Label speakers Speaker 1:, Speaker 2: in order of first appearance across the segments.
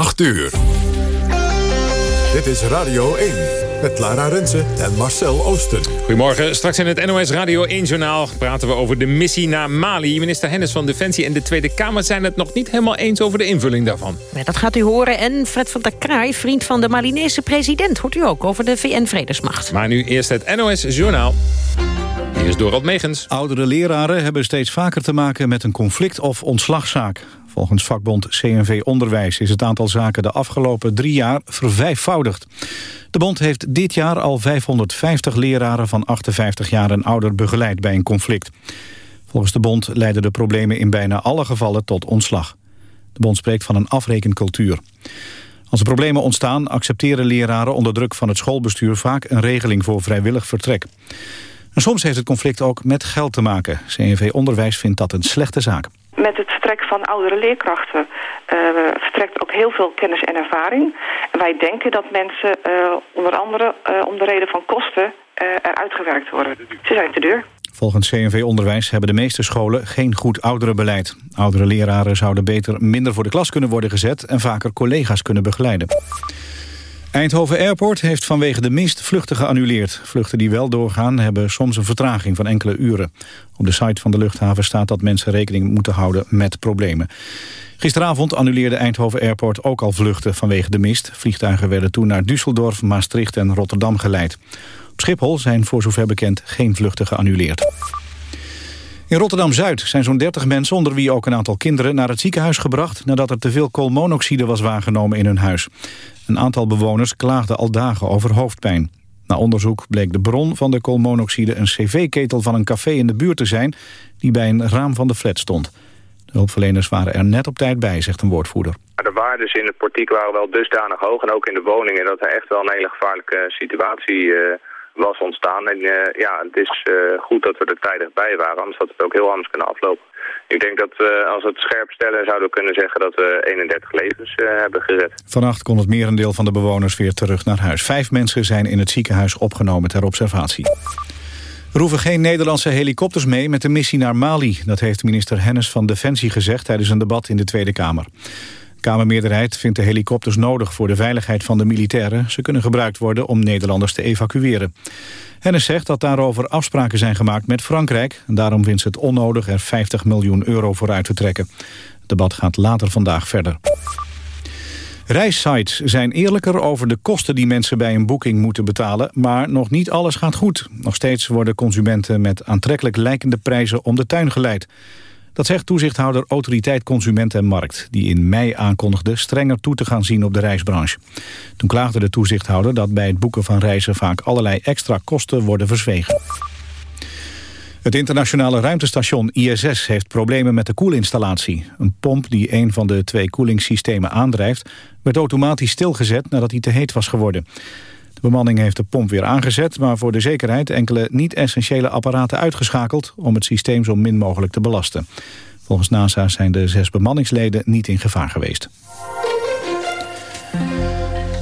Speaker 1: 8 uur. Dit is Radio 1 met Lara Rensen en Marcel Oosten.
Speaker 2: Goedemorgen. Straks in het NOS Radio 1-journaal praten we over de missie naar Mali. Minister Hennis van Defensie en de Tweede Kamer zijn het nog niet helemaal eens over de invulling daarvan.
Speaker 3: Ja, dat gaat u horen. En Fred van der Kraai, vriend van de Malinese president... hoort u ook over de VN-vredesmacht.
Speaker 2: Maar nu eerst het NOS-journaal. Hier is Dorald Megens.
Speaker 4: Oudere leraren hebben steeds vaker te maken met een conflict of ontslagzaak. Volgens vakbond CNV Onderwijs is het aantal zaken de afgelopen drie jaar vervijfvoudigd. De bond heeft dit jaar al 550 leraren van 58 jaar en ouder begeleid bij een conflict. Volgens de bond leiden de problemen in bijna alle gevallen tot ontslag. De bond spreekt van een afrekencultuur. Als er problemen ontstaan accepteren leraren onder druk van het schoolbestuur vaak een regeling voor vrijwillig vertrek. En soms heeft het conflict ook met geld te maken. CNV Onderwijs vindt dat een slechte zaak.
Speaker 5: Met het vertrek van oudere leerkrachten uh, vertrekt ook heel veel kennis en ervaring. Wij denken dat mensen uh, onder andere uh, om de reden van kosten eruit gewerkt worden. Ze zijn te duur.
Speaker 4: Volgens CNV Onderwijs hebben de meeste scholen geen goed ouderenbeleid. Oudere leraren zouden beter minder voor de klas kunnen worden gezet... en vaker collega's kunnen begeleiden. Eindhoven Airport heeft vanwege de mist vluchten geannuleerd. Vluchten die wel doorgaan hebben soms een vertraging van enkele uren. Op de site van de luchthaven staat dat mensen rekening moeten houden met problemen. Gisteravond annuleerde Eindhoven Airport ook al vluchten vanwege de mist. Vliegtuigen werden toen naar Düsseldorf, Maastricht en Rotterdam geleid. Op Schiphol zijn voor zover bekend geen vluchten geannuleerd. In Rotterdam-Zuid zijn zo'n 30 mensen, onder wie ook een aantal kinderen... naar het ziekenhuis gebracht nadat er te veel koolmonoxide was waargenomen in hun huis. Een aantal bewoners klaagden al dagen over hoofdpijn. Na onderzoek bleek de bron van de koolmonoxide een cv-ketel van een café in de buurt te zijn... die bij een raam van de flat stond. De hulpverleners waren er net op tijd bij, zegt een woordvoerder.
Speaker 6: De waardes in het portiek waren wel dusdanig hoog en ook in de woningen... dat er echt wel een hele gevaarlijke situatie uh, was ontstaan. En uh, ja, het is uh, goed dat we er tijdig bij waren, anders had het ook heel anders kunnen aflopen. Ik denk dat we, als we het scherp stellen, zouden we kunnen zeggen dat we 31 levens hebben gered.
Speaker 4: Vannacht kon het merendeel van de bewoners weer terug naar huis. Vijf mensen zijn in het ziekenhuis opgenomen ter observatie. Er geen Nederlandse helikopters mee met de missie naar Mali. Dat heeft minister Hennis van Defensie gezegd tijdens een debat in de Tweede Kamer. De Kamermeerderheid vindt de helikopters nodig voor de veiligheid van de militairen. Ze kunnen gebruikt worden om Nederlanders te evacueren. Hennis zegt dat daarover afspraken zijn gemaakt met Frankrijk. Daarom vindt ze het onnodig er 50 miljoen euro voor uit te trekken. Het debat gaat later vandaag verder. Reissites zijn eerlijker over de kosten die mensen bij een boeking moeten betalen, maar nog niet alles gaat goed. Nog steeds worden consumenten met aantrekkelijk lijkende prijzen om de tuin geleid. Dat zegt toezichthouder Autoriteit Consument en Markt... die in mei aankondigde strenger toe te gaan zien op de reisbranche. Toen klaagde de toezichthouder dat bij het boeken van reizen... vaak allerlei extra kosten worden verzwegen. Het internationale ruimtestation ISS heeft problemen met de koelinstallatie. Een pomp die een van de twee koelingssystemen aandrijft... werd automatisch stilgezet nadat hij te heet was geworden. Bemanning heeft de pomp weer aangezet... maar voor de zekerheid enkele niet-essentiële apparaten uitgeschakeld... om het systeem zo min mogelijk te belasten. Volgens NASA zijn de zes bemanningsleden niet in gevaar geweest.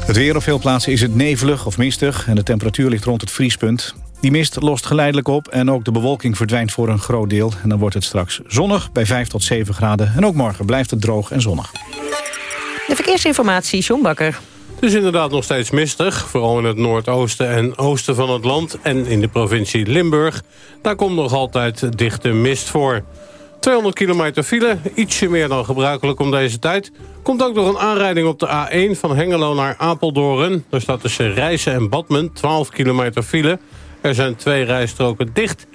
Speaker 4: Het weer op veel plaatsen is het nevelig of mistig... en de temperatuur ligt rond het vriespunt. Die mist lost geleidelijk op en ook de bewolking verdwijnt voor een groot deel. En dan wordt het straks zonnig bij 5 tot 7 graden. En ook morgen blijft het droog en zonnig.
Speaker 3: De verkeersinformatie, John Bakker.
Speaker 7: Het is inderdaad nog steeds mistig, vooral in het noordoosten en oosten van het land... en in de provincie Limburg. Daar komt nog altijd dichte mist voor. 200 kilometer file, ietsje meer dan gebruikelijk om deze tijd. Komt ook nog een aanrijding op de A1 van Hengelo naar Apeldoorn. Daar staat tussen Rijssen en Badmen 12 kilometer file. Er zijn twee rijstroken dicht...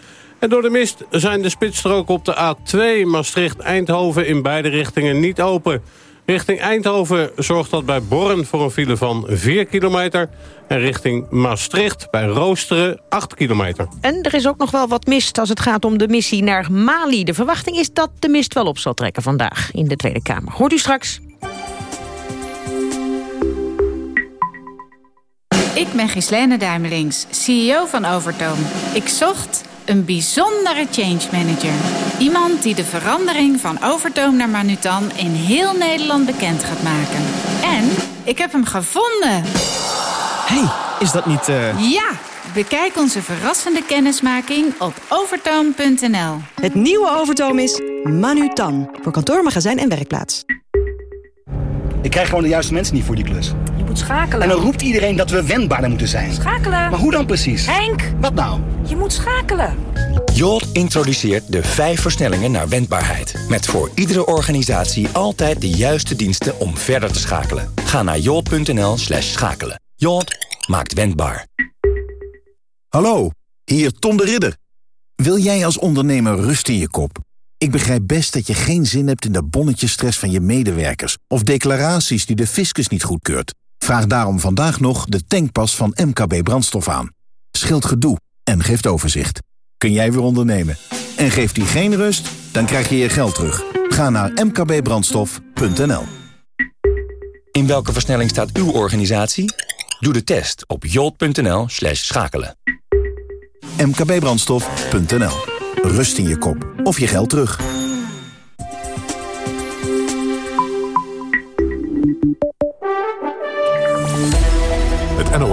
Speaker 7: En door de mist zijn de spitsstroken op de A2 Maastricht-Eindhoven in beide richtingen niet open. Richting Eindhoven zorgt dat bij Born voor een file van 4 kilometer. En richting Maastricht bij Roosteren 8 kilometer.
Speaker 3: En er is ook nog wel wat mist als het gaat om de missie naar Mali. De verwachting is dat de mist wel op zal trekken vandaag in de Tweede Kamer. Hoort u straks.
Speaker 8: Ik ben Gislene Duimelings, CEO van Overtoom. Ik zocht een bijzondere change manager. Iemand die de verandering van Overtoom naar Manutan in heel Nederland bekend gaat maken. En ik heb hem gevonden.
Speaker 9: hey, is dat niet... Uh...
Speaker 8: Ja, bekijk onze verrassende kennismaking op overtoom.nl.
Speaker 10: Het nieuwe Overtoom is Manutan. Voor kantoor, magazijn en werkplaats. Ik krijg gewoon de juiste mensen niet voor die klus.
Speaker 11: Je moet schakelen.
Speaker 10: En dan roept iedereen dat we wendbaarder moeten zijn.
Speaker 11: Schakelen.
Speaker 10: Maar hoe dan precies?
Speaker 11: Henk!
Speaker 10: Wat nou?
Speaker 11: Je moet schakelen.
Speaker 12: Jolt introduceert de vijf versnellingen naar wendbaarheid. Met voor iedere organisatie altijd de juiste diensten om verder te schakelen. Ga naar jolt.nl slash schakelen. Jolt maakt wendbaar.
Speaker 13: Hallo, hier Tom de Ridder. Wil jij als ondernemer rust in je kop? Ik begrijp best dat je geen zin hebt in de bonnetjesstress van je medewerkers... of declaraties die de fiscus niet goedkeurt. Vraag daarom vandaag nog de tankpas van MKB Brandstof aan. Scheelt gedoe en geeft overzicht. Kun jij weer ondernemen. En geeft die geen rust, dan krijg je je geld terug. Ga naar mkbbrandstof.nl
Speaker 12: In welke versnelling staat uw organisatie? Doe de test op jolt.nl slash schakelen.
Speaker 13: mkbbrandstof.nl Rust in je kop of je geld terug.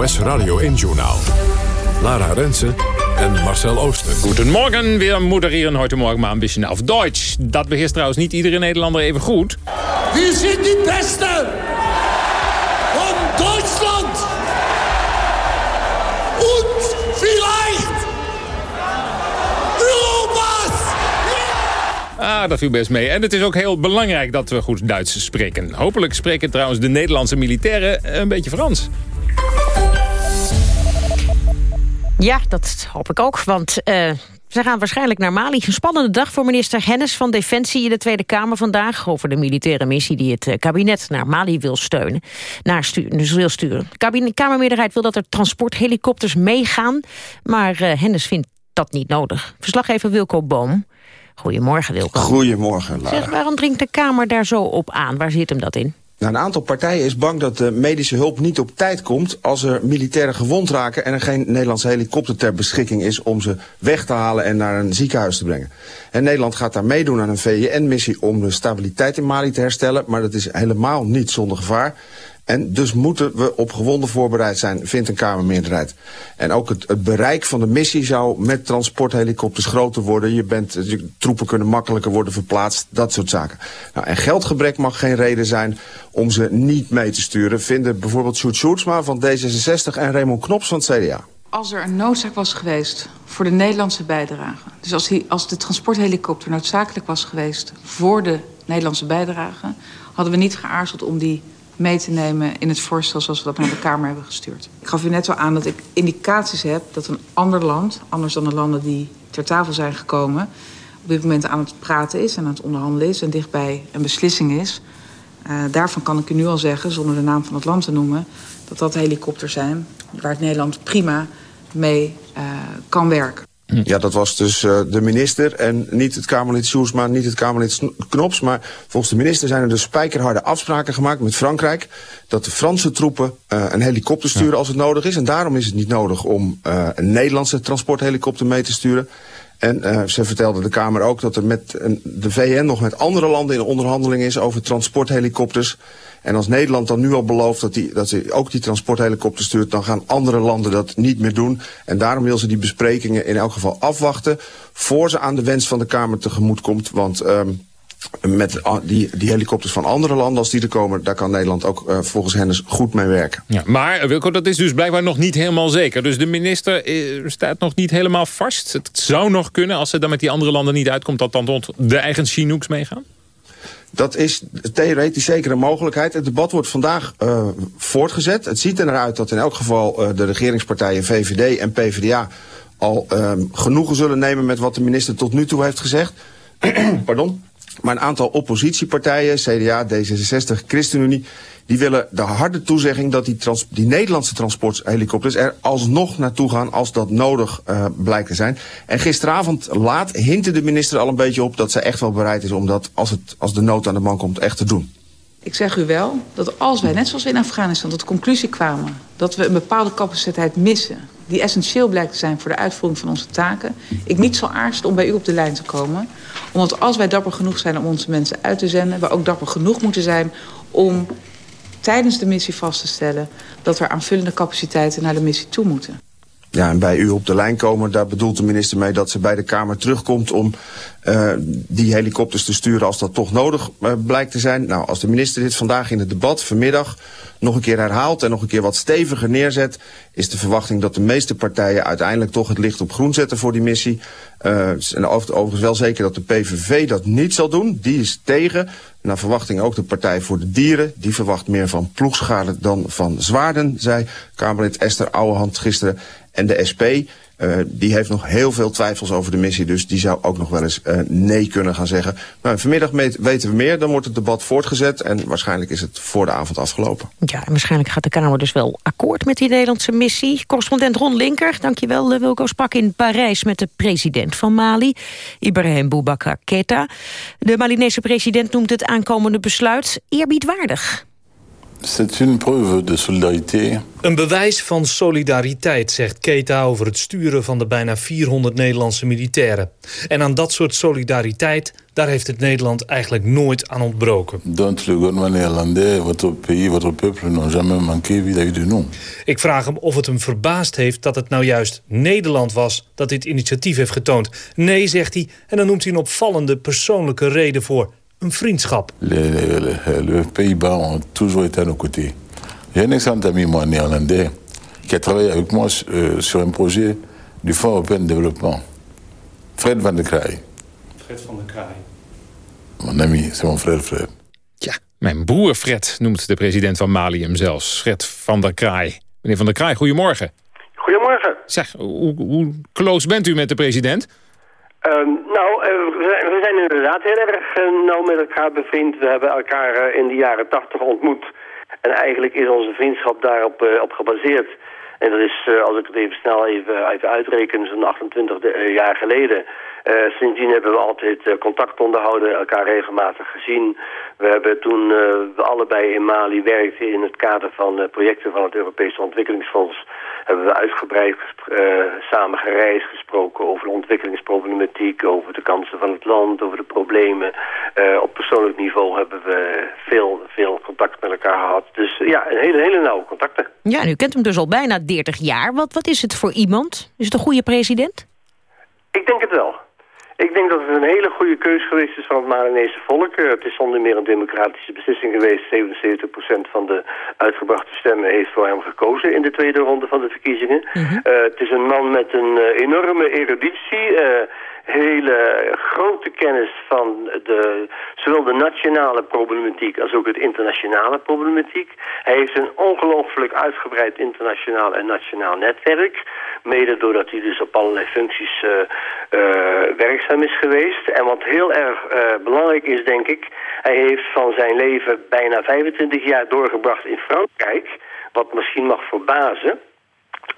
Speaker 1: NOS Radio 1-journaal. Lara Rensen en Marcel Ooster.
Speaker 2: Goedemorgen, wir moderieren heute Morgen mal ein bisschen auf Deutsch. Dat beheerst trouwens niet iedere Nederlander even goed.
Speaker 14: Wir sind die Besten von Deutschland und vielleicht Europas.
Speaker 2: Ah, dat viel best mee. En het is ook heel belangrijk dat we goed Duits spreken. Hopelijk spreken trouwens de Nederlandse militairen een beetje Frans.
Speaker 3: Ja, dat hoop ik ook, want uh, ze gaan waarschijnlijk naar Mali. Een spannende dag voor minister Hennis van Defensie in de Tweede Kamer vandaag... over de militaire missie die het kabinet naar Mali wil steunen. Naar sturen, dus wil sturen. De Kamermeerderheid wil dat er transporthelikopters meegaan... maar uh, Hennis vindt dat niet nodig. Verslaggever Wilco Boom. Goedemorgen, Wilco.
Speaker 15: Goedemorgen, Lara.
Speaker 3: Zeg, waarom dringt de Kamer daar zo op aan? Waar zit hem dat in?
Speaker 15: Nou, een aantal partijen is bang dat de medische hulp niet op tijd komt... als er militairen gewond raken en er geen Nederlandse helikopter ter beschikking is... om ze weg te halen en naar een ziekenhuis te brengen. En Nederland gaat daar meedoen aan een VN-missie om de stabiliteit in Mali te herstellen... maar dat is helemaal niet zonder gevaar. En dus moeten we op gewonden voorbereid zijn, vindt een Kamermeerderheid. En ook het, bereik van de missie zou met transporthelikopters groter worden. Je bent, troepen kunnen makkelijker worden verplaatst, dat soort zaken. Nou, en geldgebrek mag geen reden zijn om ze niet mee te sturen... vinden bijvoorbeeld Sjoerd Sjoerdsma van D66 en Raymond Knops van het CDA.
Speaker 16: Als er een noodzaak was geweest voor de Nederlandse bijdrage... dus als, als de transporthelikopter noodzakelijk was geweest voor de Nederlandse bijdrage... hadden we niet geaarzeld om die mee te nemen in het voorstel zoals we dat naar de Kamer hebben gestuurd. Ik gaf u net al aan dat ik indicaties heb dat een ander land, anders dan de landen die ter tafel zijn gekomen, op dit moment aan het praten is en aan het onderhandelen is en dichtbij een beslissing is. Uh, daarvan kan ik u nu al zeggen, zonder de naam van het land te noemen, dat dat helikopters zijn waar het Nederland prima mee uh, kan werken.
Speaker 15: Ja, dat was dus uh, de minister en niet het Kamerlid Sjoersma, niet het Kamerlid Knops. Maar volgens de minister zijn er dus spijkerharde afspraken gemaakt met Frankrijk... dat de Franse troepen uh, een helikopter sturen ja. als het nodig is. En daarom is het niet nodig om uh, een Nederlandse transporthelikopter mee te sturen. En ze vertelde de Kamer ook dat er met de VN nog met andere landen in onderhandeling is over transporthelikopters... En als Nederland dan nu al belooft dat, die, dat ze ook die transporthelikopter stuurt... dan gaan andere landen dat niet meer doen. En daarom wil ze die besprekingen in elk geval afwachten... voor ze aan de wens van de Kamer tegemoet komt. Want um, met die, die helikopters van andere landen, als die er komen... daar kan Nederland ook uh, volgens Hennis goed mee werken.
Speaker 2: Ja, maar Wilco, dat is dus blijkbaar nog niet helemaal zeker. Dus de minister uh, staat nog niet helemaal vast. Het zou nog kunnen, als ze dan met die andere landen niet uitkomt... dat dan tot de eigen Chinooks meegaan?
Speaker 15: Dat is theoretisch zeker een mogelijkheid. Het debat wordt vandaag uh, voortgezet. Het ziet er naar uit dat in elk geval de regeringspartijen VVD en PvdA al uh, genoegen zullen nemen met wat de minister tot nu toe heeft gezegd. Pardon. Maar een aantal oppositiepartijen, CDA, D66, ChristenUnie... die willen de harde toezegging dat die, die Nederlandse transporthelikopters... er alsnog naartoe gaan als dat nodig uh, blijkt te zijn. En gisteravond laat hintte de minister al een beetje op... dat ze echt wel bereid is om dat, als, het, als de nood aan de man komt, echt te doen.
Speaker 16: Ik zeg u wel dat als wij, net zoals in Afghanistan, tot de conclusie kwamen... dat we een bepaalde capaciteit missen... die essentieel blijkt te zijn voor de uitvoering van onze taken... ik niet zal aarzelen om bij u op de lijn te komen. Omdat als wij dapper genoeg zijn om onze mensen uit te zenden... we ook dapper genoeg moeten zijn om tijdens de missie vast te stellen... dat er aanvullende capaciteiten naar de missie toe moeten.
Speaker 15: Ja, en bij u op de lijn komen, daar bedoelt de minister mee dat ze bij de Kamer terugkomt om uh, die helikopters te sturen als dat toch nodig uh, blijkt te zijn. Nou, als de minister dit vandaag in het debat vanmiddag nog een keer herhaalt en nog een keer wat steviger neerzet, is de verwachting dat de meeste partijen uiteindelijk toch het licht op groen zetten voor die missie. Uh, en overigens wel zeker dat de PVV dat niet zal doen. Die is tegen. Naar verwachting ook de Partij voor de Dieren. Die verwacht meer van ploegschade dan van zwaarden, zei Kamerlid Esther Ouwehand gisteren. En de SP, uh, die heeft nog heel veel twijfels over de missie. Dus die zou ook nog wel eens uh, nee kunnen gaan zeggen. Vanmiddag weten we meer. Dan wordt het debat voortgezet. En waarschijnlijk is het voor de avond afgelopen.
Speaker 3: Ja, en waarschijnlijk gaat de Kamer dus wel akkoord met die Nederlandse missie. Correspondent Ron Linker, dankjewel uh, Wilco Spak in Parijs... met de president van Mali, Ibrahim Boubacar Keita. De Malinese president noemt het aankomende besluit eerbiedwaardig.
Speaker 17: C'est une preuve de solidarité.
Speaker 18: Een bewijs van solidariteit, zegt Keita over het sturen van de bijna 400 Nederlandse militairen. En aan dat soort solidariteit, daar heeft het Nederland eigenlijk nooit aan ontbroken.
Speaker 17: Donc le gouvernement néerlandais, votre pays, votre peuple n'ont jamais manqué vis-à-vis de nous.
Speaker 18: Ik vraag hem of het hem verbaasd heeft dat het nou juist Nederland was dat dit initiatief heeft getoond. Nee, zegt hij, en dan noemt hij een opvallende persoonlijke reden voor een vriendschap.
Speaker 17: Les Pays-Bas ont toujours été à nos côtés. J'ai un excellent ami, moi, néerlandais, qui a travaillé avec moi euh, sur un projet du Fonds européen de développement. Fred van der Kraai.
Speaker 18: Fred van der Kraai.
Speaker 17: Mon ami, c'est mon frère Fred.
Speaker 2: Ja, mijn broer Fred noemt de president van Mali hem zelfs. Fred van der Kraai. Meneer van der Kraai, goedemorgen.
Speaker 19: Goedemorgen.
Speaker 2: Zeg, hoe, hoe close bent u met de president?
Speaker 19: Uh, nou, uh, we zijn inderdaad heel erg uh, nauw met elkaar bevriend. We hebben elkaar uh, in de jaren tachtig ontmoet. En eigenlijk is onze vriendschap daarop op gebaseerd. En dat is, als ik het even snel even, even uitreken, zo'n 28 jaar geleden. sindsdien hebben we altijd contact onderhouden, elkaar regelmatig gezien. We hebben toen we allebei in Mali werkten in het kader van projecten van het Europese Ontwikkelingsfonds hebben we uitgebreid uh, samen gereisd, gesproken over de ontwikkelingsproblematiek, over de kansen van het land, over de problemen. Uh, op persoonlijk niveau hebben we veel, veel contact met elkaar gehad. Dus uh, ja, een hele, hele nauwe contacten.
Speaker 3: Ja, en u kent hem dus al bijna 30 jaar. Wat, wat is het voor iemand? Is het een goede president?
Speaker 19: Ik denk het wel. Ik denk dat het een hele goede keus geweest is van het Malinese volk. Het is zonder meer een democratische beslissing geweest. 77% van de uitgebrachte stemmen heeft voor hem gekozen in de tweede ronde van de verkiezingen. -hmm. uh, het is een man met een uh, enorme eruditie. Uh, hele grote kennis van de, zowel de nationale problematiek als ook het internationale problematiek. Hij heeft een ongelooflijk uitgebreid internationaal en nationaal netwerk. Mede doordat hij dus op allerlei functies uh, uh, werkzaam is geweest. En wat heel erg uh, belangrijk is, denk ik... hij heeft van zijn leven bijna 25 jaar doorgebracht in Frankrijk... wat misschien mag verbazen...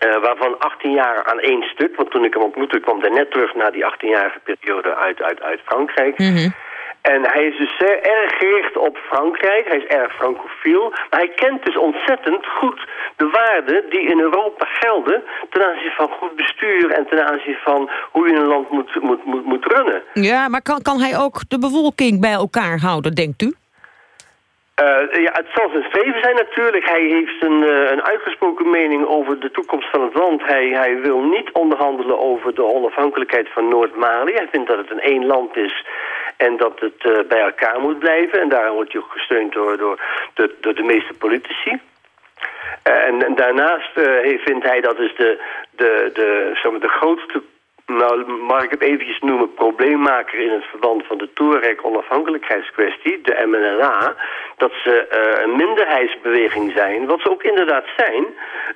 Speaker 19: Uh, waarvan 18 jaar aan één stuk. Want toen ik hem ontmoette kwam hij net terug na die 18-jarige periode uit, uit, uit Frankrijk.
Speaker 3: Mm -hmm.
Speaker 19: En hij is dus zeer erg gericht op Frankrijk. Hij is erg francofiel. Maar hij kent dus ontzettend goed de waarden die in Europa gelden... ten aanzien van goed bestuur en ten aanzien van hoe je een land moet, moet, moet, moet runnen.
Speaker 3: Ja, maar kan, kan hij ook de bevolking bij elkaar houden, denkt u?
Speaker 19: Uh, ja, het zal zijn streven zijn natuurlijk. Hij heeft een, uh, een uitgesproken mening over de toekomst van het land. Hij, hij wil niet onderhandelen over de onafhankelijkheid van Noord-Mali. Hij vindt dat het een één land is en dat het uh, bij elkaar moet blijven. En daarom wordt hij ook gesteund door, door, de, de meeste politici. En, en, daarnaast vindt hij dat is de, de, de, zeg maar, de grootste nou, mag ik het eventjes noemen, probleemmaker in het verband van de Touareg-onafhankelijkheidskwestie, de MNLA, dat ze uh, een minderheidsbeweging zijn, wat ze ook inderdaad zijn,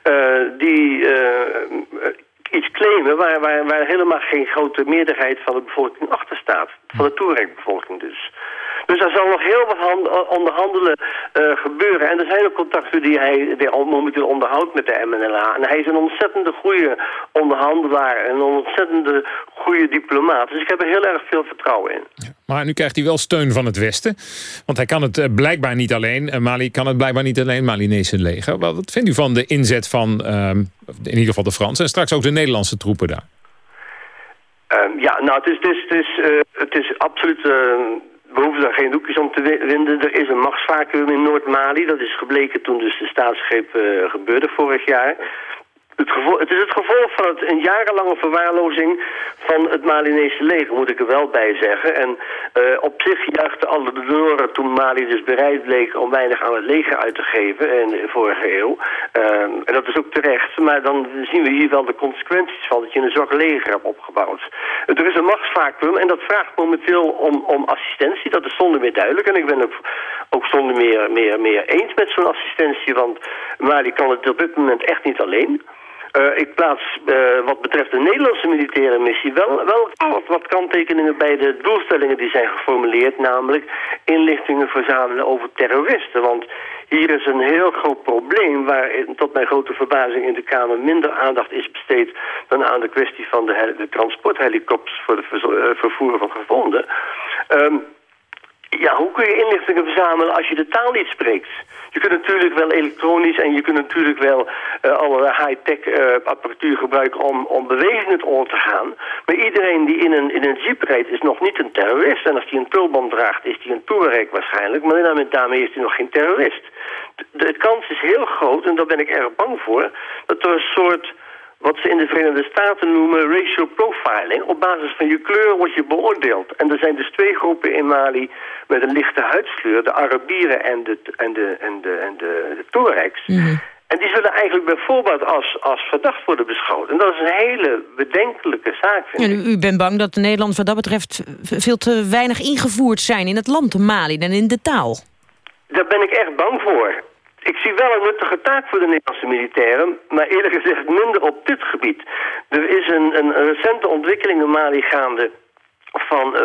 Speaker 19: uh, die uh, iets claimen waar, waar, waar helemaal geen grote meerderheid van de bevolking achter staat. Van de Touareg-bevolking dus. Dus er zal nog heel wat onderhandelen uh, gebeuren. En er zijn ook contacten die hij momenteel onderhoudt met de MNLA. En hij is een ontzettende goede onderhandelaar en een ontzettende goede diplomaat. Dus ik heb er heel erg veel vertrouwen in.
Speaker 2: Maar nu krijgt hij wel steun van het Westen. Want hij kan het uh, blijkbaar niet alleen. Mali kan het blijkbaar niet alleen, Malinese leger. Wat vindt u van de inzet van in ieder geval de Fransen... en straks ook de Nederlandse troepen daar?
Speaker 19: Um, ja, nou, het is, het is, het is, het is absoluut we hoeven daar geen doekjes om te winden. Er is een machtsvacuum in Noord-Mali. Dat is gebleken toen dus de staatsgreep uh, gebeurde vorig jaar. Het, het is het gevolg van het, een jarenlange verwaarlozing van het Malinese leger, moet ik er wel bij zeggen. En uh, op zich juichten alle de toen Mali dus bereid bleek om weinig aan het leger uit te geven in de vorige eeuw. Uh, en dat is ook terecht, maar dan zien we hier wel de consequenties van dat je een zwak leger hebt opgebouwd. Er is een machtsvacuum en dat vraagt momenteel om, om assistentie, dat is zonder meer duidelijk. En ik ben ook, ook zonder meer, meer, meer eens met zo'n assistentie, want Mali kan het op dit moment echt niet alleen. Uh, ik plaats uh, wat betreft de Nederlandse militaire missie wel, wel wat, kanttekeningen bij de doelstellingen die zijn geformuleerd. Namelijk inlichtingen verzamelen over terroristen. Want hier is een heel groot probleem waar tot mijn grote verbazing in de Kamer minder aandacht is besteed dan aan de kwestie van de, de transporthelikopters voor het uh, vervoeren van gevonden. Um, ja, hoe kun je inlichtingen verzamelen als je de taal niet spreekt? Je kunt natuurlijk wel elektronisch en je kunt natuurlijk wel uh, allerlei high-tech uh, apparatuur gebruiken om, om bewegingen te onder te gaan. Maar iedereen die in een, in een jeep rijdt is nog niet een terrorist. En als hij een tulband draagt is hij een toerrijk waarschijnlijk. Maar daarmee is hij nog geen terrorist. De, de kans is heel groot, en daar ben ik erg bang voor, dat er een soort wat ze in de Verenigde Staten noemen racial profiling. Op basis van je kleur word je beoordeeld. En er zijn dus twee groepen in Mali met een lichte huidskleur. De Arabieren en de, en de, en de, en de, de Tuaregs.
Speaker 3: Mhm.
Speaker 19: En die zullen eigenlijk bijvoorbeeld als, als verdacht worden beschouwd. En dat is een hele bedenkelijke zaak, vind
Speaker 3: en u, u bent bang dat de Nederlanders wat dat betreft veel te weinig ingevoerd zijn in het land Mali en in de taal?
Speaker 19: Daar ben ik echt bang voor. Ik zie wel een nuttige taak voor de Nederlandse militairen, maar eerlijk gezegd minder op dit gebied. Er is een, een, recente ontwikkeling in Mali gaande van uh,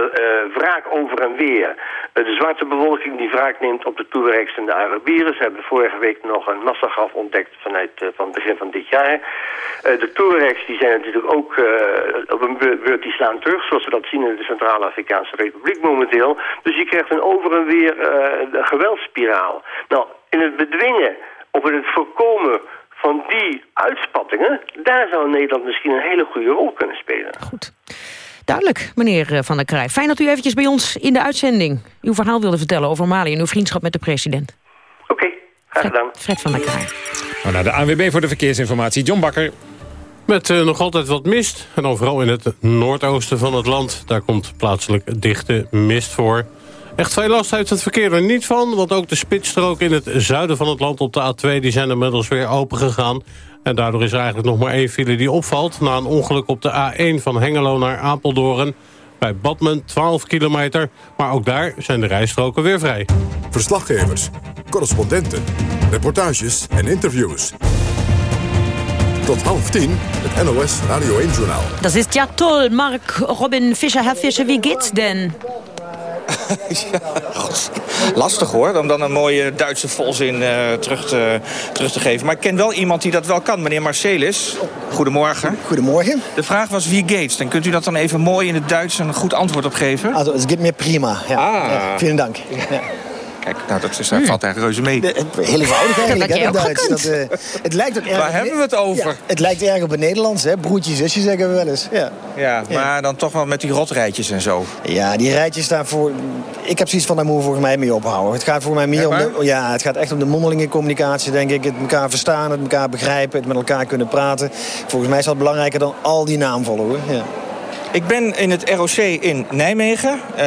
Speaker 19: wraak over en weer. Uh, de zwarte bevolking die wraak neemt op de Tuaregs en de Arabieren. Ze hebben vorige week nog een massagraf ontdekt vanuit van het begin van dit jaar. de Tuaregs die zijn natuurlijk ook op een beurt die slaan terug, zoals we dat zien in de Centraal-Afrikaanse Republiek momenteel. Dus je krijgt een over en weer geweldsspiraal. Nou, in het bedwingen of in het voorkomen van die uitspattingen... daar zou Nederland misschien een hele goede rol kunnen spelen.
Speaker 3: Goed. Duidelijk, meneer Van der Krij. Fijn dat u eventjes bij ons in de uitzending... uw verhaal wilde vertellen over Mali en uw vriendschap met de president.
Speaker 19: Oké, okay, graag gedaan.
Speaker 3: Fred, Fred van der Krij.
Speaker 2: Nou, naar de ANWB voor de verkeersinformatie. John Bakker.
Speaker 7: Met uh, nog altijd wat mist. En overal in het noordoosten van het land. Daar komt plaatselijk dichte mist voor. Echt veel last heeft het verkeer er niet van... want ook de spitsstrook in het zuiden van het land op de A2... die zijn inmiddels weer open gegaan. En daardoor is er eigenlijk nog maar één file die opvalt... na een ongeluk op de A1 van Hengelo naar Apeldoorn. Bij Badmen 12 kilometer, maar ook daar zijn de rijstroken weer vrij.
Speaker 1: Verslaggevers, correspondenten, reportages en interviews. Tot half tien, het NOS Radio 1-journaal.
Speaker 3: Dat is ja toll, Mark Robin Fischer. Herr Fischer, wie geht's denn?
Speaker 20: Lastig hoor, om dan een mooie Duitse volzin uh, terug, te, terug te geven. Maar ik ken wel iemand die dat wel kan, meneer Marcelis. Goedemorgen.
Speaker 21: Goedemorgen.
Speaker 20: De vraag was wie Gates. Dan kunt u dat dan even mooi in het Duits een goed antwoord op geven?
Speaker 21: Also, het gaat meer prima. Ja.
Speaker 20: Ah.
Speaker 21: Ja, vielen dank. Ja.
Speaker 20: Kijk, nou, dat is, daar valt eigenlijk reuze mee.
Speaker 21: De, heel eenvoudig eigenlijk, hè, Duits. Dat, uh, het lijkt ook erg
Speaker 20: Waar hebben we het over?
Speaker 21: Ja, het lijkt erg op het Nederlands, hè. Broertje, zusje zeggen we wel eens. Ja.
Speaker 20: Ja, maar dan toch wel met die rotrijtjes en zo.
Speaker 21: Ja, die rijtjes daarvoor... Ik heb zoiets van, daar moeten we volgens mij mee ophouden. Het gaat voor mij meer om de... Ja, het gaat echt om de mondelinge communicatie, denk ik. Het elkaar verstaan, het elkaar begrijpen, het met elkaar kunnen praten. Volgens mij is dat belangrijker dan al die naamvallen, hoor. Ja.
Speaker 20: Ik ben in het ROC in Nijmegen. Uh,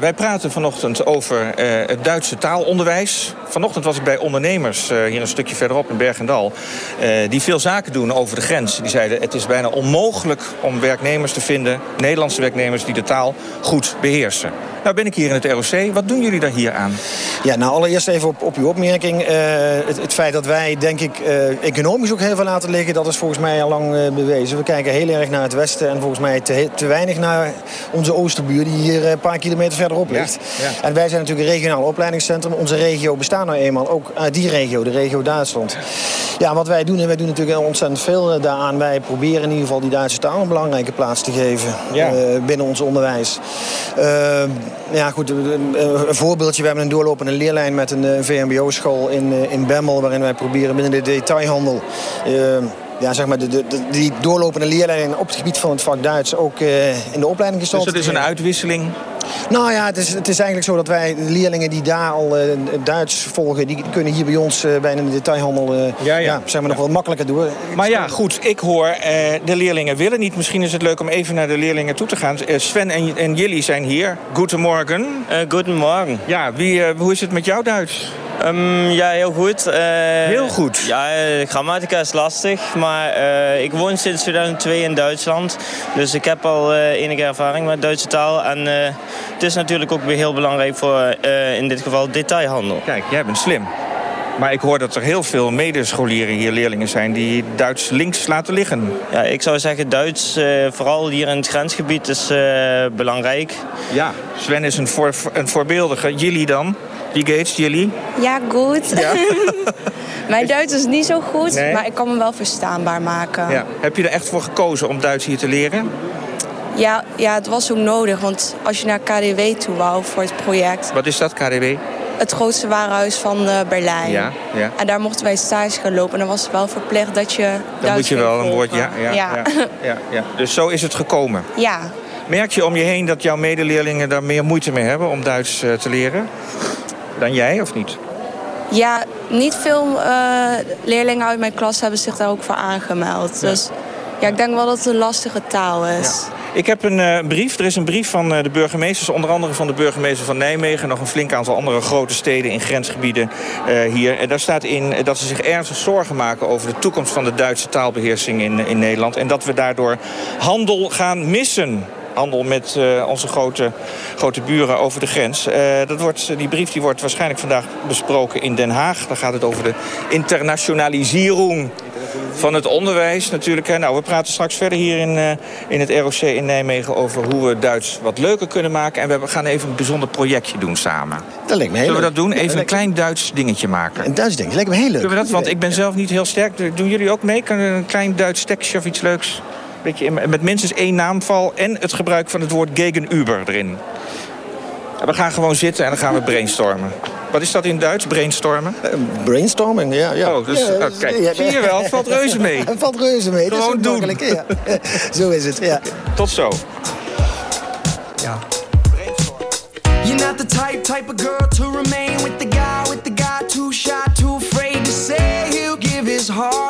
Speaker 20: wij praten vanochtend over uh, het Duitse taalonderwijs. Vanochtend was ik bij ondernemers, uh, hier een stukje verderop in Bergendal... die veel zaken doen over de grens. Die zeiden het is bijna onmogelijk om werknemers te vinden... Nederlandse werknemers die de taal goed beheersen. Nou ben ik hier in het ROC. Wat doen jullie daar hier aan?
Speaker 21: Ja, nou allereerst even op, op uw opmerking. Het, het, feit dat wij, denk ik, economisch ook heel veel laten liggen... dat is volgens mij al lang bewezen. We kijken heel erg naar het westen en volgens mij te, te weinig naar onze oosterbuur... die hier een paar kilometer verderop ligt.
Speaker 20: Ja, ja.
Speaker 21: En wij zijn natuurlijk een regionaal opleidingscentrum. Onze regio bestaat nou eenmaal ook uit die regio, de regio Duitsland. Ja, wat wij doen, en wij doen natuurlijk ontzettend veel daaraan. Wij proberen in ieder geval die Duitse taal een belangrijke plaats te geven
Speaker 20: ja.
Speaker 21: binnen ons onderwijs. Ja, goed, een, voorbeeldje. We hebben een doorlopende leerlijn met een, VMBO-school in, in Bemmel... waarin wij proberen binnen de detailhandel... Uh, ja, zeg maar de, de, die doorlopende leerlingen op het gebied van het vak Duits ook eh, in de opleiding
Speaker 20: Dus
Speaker 21: gesteld.
Speaker 20: dat is een uitwisseling?
Speaker 21: Nou ja, het is, het is eigenlijk zo dat wij de leerlingen die daar al eh, Duits volgen... die kunnen hier bij ons eh, bij een detailhandel eh, ja, zeg maar nog wat makkelijker doen.
Speaker 20: Maar ja, goed, ik hoor, eh, de leerlingen willen niet. Misschien is het leuk om even naar de leerlingen toe te gaan. Sven en, en Jilly zijn hier. Goedemorgen.
Speaker 22: Uh, goedemorgen.
Speaker 20: Ja, wie, hoe is het met jouw Duits?
Speaker 22: Um, ja, heel goed. Uh,
Speaker 20: heel goed?
Speaker 22: Ja, uh, grammatica is lastig. Maar uh, ik woon sinds 2002 in Duitsland. Dus ik heb al enige ervaring met Duitse taal. En het is natuurlijk ook weer heel belangrijk voor in dit geval detailhandel.
Speaker 20: Kijk, jij bent slim. Maar ik hoor dat er heel veel medescholieren hier leerlingen zijn die Duits links laten liggen.
Speaker 22: Ja, ik zou zeggen Duits, uh, vooral hier in het grensgebied, is uh, belangrijk.
Speaker 20: Ja, Sven is een, voor, een voorbeeldige. Jullie dan? Wie geht's, jullie?
Speaker 23: Ja, goed. Ja. Mijn Duits is niet zo goed,
Speaker 20: Nee?
Speaker 23: maar ik kan me wel verstaanbaar maken.
Speaker 20: Ja. Heb je er echt voor gekozen om Duits hier te leren?
Speaker 23: Ja, ja, het was ook nodig, want als je naar KDW toe wou voor het project...
Speaker 20: Wat is dat, KDW?
Speaker 23: Het grootste warenhuis van uh, Berlijn.
Speaker 20: Ja, ja.
Speaker 23: En daar mochten wij stage gaan lopen en dan was het wel verplicht dat je
Speaker 20: Dan
Speaker 23: Duits
Speaker 20: moet je wel een woord, ja, ja, ja.
Speaker 23: ja.
Speaker 20: ja, ja. Dus zo is het gekomen.
Speaker 23: Ja.
Speaker 20: Merk je om je heen dat jouw medeleerlingen daar meer moeite mee hebben om Duits uh, te leren? Dan jij, of niet?
Speaker 23: Ja, niet veel uh, leerlingen uit mijn klas hebben zich daar ook voor aangemeld. Dus ja, ik denk wel dat het een lastige taal is.
Speaker 20: Ik heb een uh, brief. Er is een brief van uh, de burgemeesters. Onder andere van de burgemeester van Nijmegen. Nog een flink aantal andere grote steden in grensgebieden uh, hier. En daar staat in dat ze zich ernstig zorgen maken... over de toekomst van de Duitse taalbeheersing in, in Nederland. En dat we daardoor handel gaan missen handel met onze grote, grote buren over de grens. Dat wordt, die brief die wordt waarschijnlijk vandaag besproken in Den Haag. Daar gaat het over de internationalisering van het onderwijs natuurlijk. Hè. Nou, we praten straks verder hier in, uh, in het ROC in Nijmegen... over hoe we Duits wat leuker kunnen maken. En we gaan even een bijzonder projectje doen samen.
Speaker 21: Dat lijkt me heel
Speaker 20: Zullen we dat doen? Even een klein Duits dingetje maken.
Speaker 21: Een Duits ding, lijkt me heel leuk.
Speaker 20: Kunnen we dat? Want ik ben zelf niet heel sterk. Doen jullie ook mee? Kunnen we een klein Duits tekstje of iets leuks? Beetje met minstens één naamval en het gebruik van het woord gegenüber erin. En we gaan gewoon zitten en dan gaan we brainstormen. Wat is dat in Duits, brainstormen?
Speaker 21: Uh, brainstorming, ja. ja.
Speaker 20: Oh, dus,
Speaker 21: ja,
Speaker 20: uh, kijk, ja, zie je wel, het valt reuze mee.
Speaker 21: Het valt reuze mee,
Speaker 20: gewoon
Speaker 21: dat is
Speaker 20: doen.
Speaker 21: Ja. zo is het, ja.
Speaker 20: Tot zo.
Speaker 21: Ja.
Speaker 24: You're not the type, type of girl to remain with the guy, with the guy too shy, too afraid to say he'll give his heart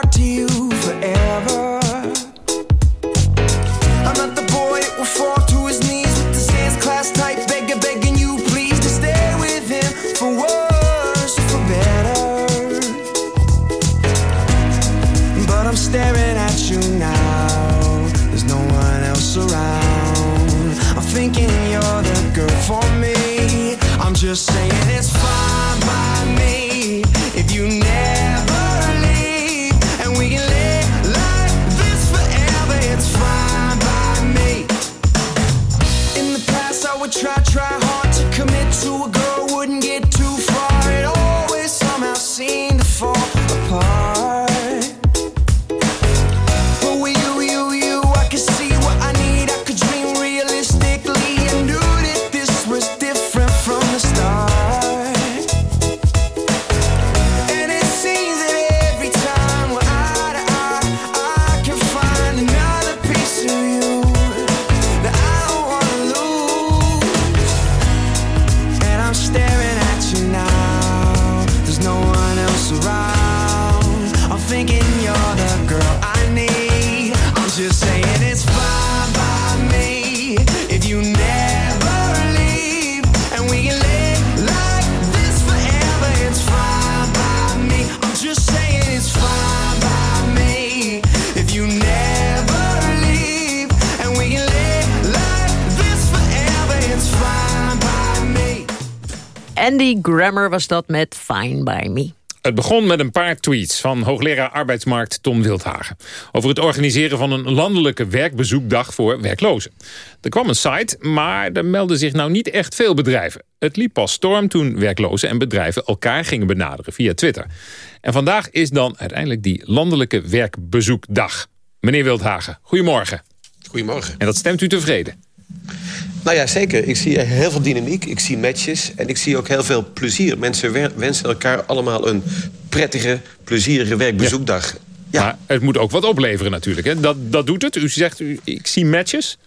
Speaker 3: Grammer was dat met Fine By Me.
Speaker 2: Het begon met een paar tweets van hoogleraar arbeidsmarkt Tom Wildhagen... over het organiseren van een landelijke werkbezoekdag voor werklozen. Er kwam een site, maar er melden zich nou niet echt veel bedrijven. Het liep pas storm toen werklozen en bedrijven elkaar gingen benaderen via Twitter. En vandaag is dan uiteindelijk die landelijke werkbezoekdag. Meneer Wildhagen, goedemorgen.
Speaker 25: Goedemorgen.
Speaker 2: En dat stemt u tevreden?
Speaker 25: Nou ja, zeker. Ik zie heel veel dynamiek, ik zie matches en ik zie ook heel veel plezier. Mensen wensen elkaar allemaal een prettige, plezierige werkbezoekdag.
Speaker 2: Maar het moet ook wat opleveren natuurlijk. Hè? Dat, dat doet het. U zegt, u, ik zie matches.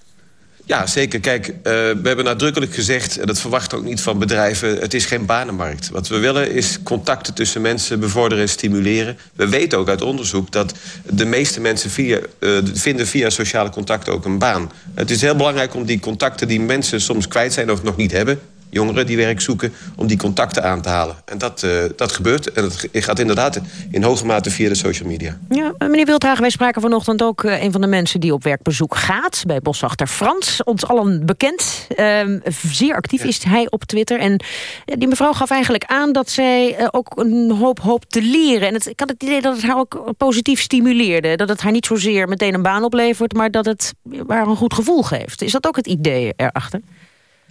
Speaker 25: Ja, zeker. Kijk, uh, we hebben nadrukkelijk gezegd... en dat verwacht ook niet van bedrijven... het is geen banenmarkt. Wat we willen is contacten tussen mensen bevorderen en stimuleren. We weten ook uit onderzoek dat de meeste mensen via, uh, vinden via sociale contacten ook een baan. Het is heel belangrijk om die contacten die mensen soms kwijt zijn... of nog niet hebben, jongeren die werk zoeken, om die contacten aan te halen. En dat, uh, dat gebeurt. En dat gaat inderdaad in hoge mate via de social media.
Speaker 3: Ja, meneer Wildhagen, wij spraken vanochtend ook uh, een van de mensen die op werkbezoek gaat... bij boswachter Frans, ons allen bekend. Uh, zeer actief is hij op Twitter. En die mevrouw gaf eigenlijk aan dat zij uh, ook een hoop hoop te leren. En het, ik had het idee dat het haar ook positief stimuleerde. Dat het haar niet zozeer meteen een baan oplevert... maar dat het haar een goed gevoel geeft. Is dat ook het idee erachter?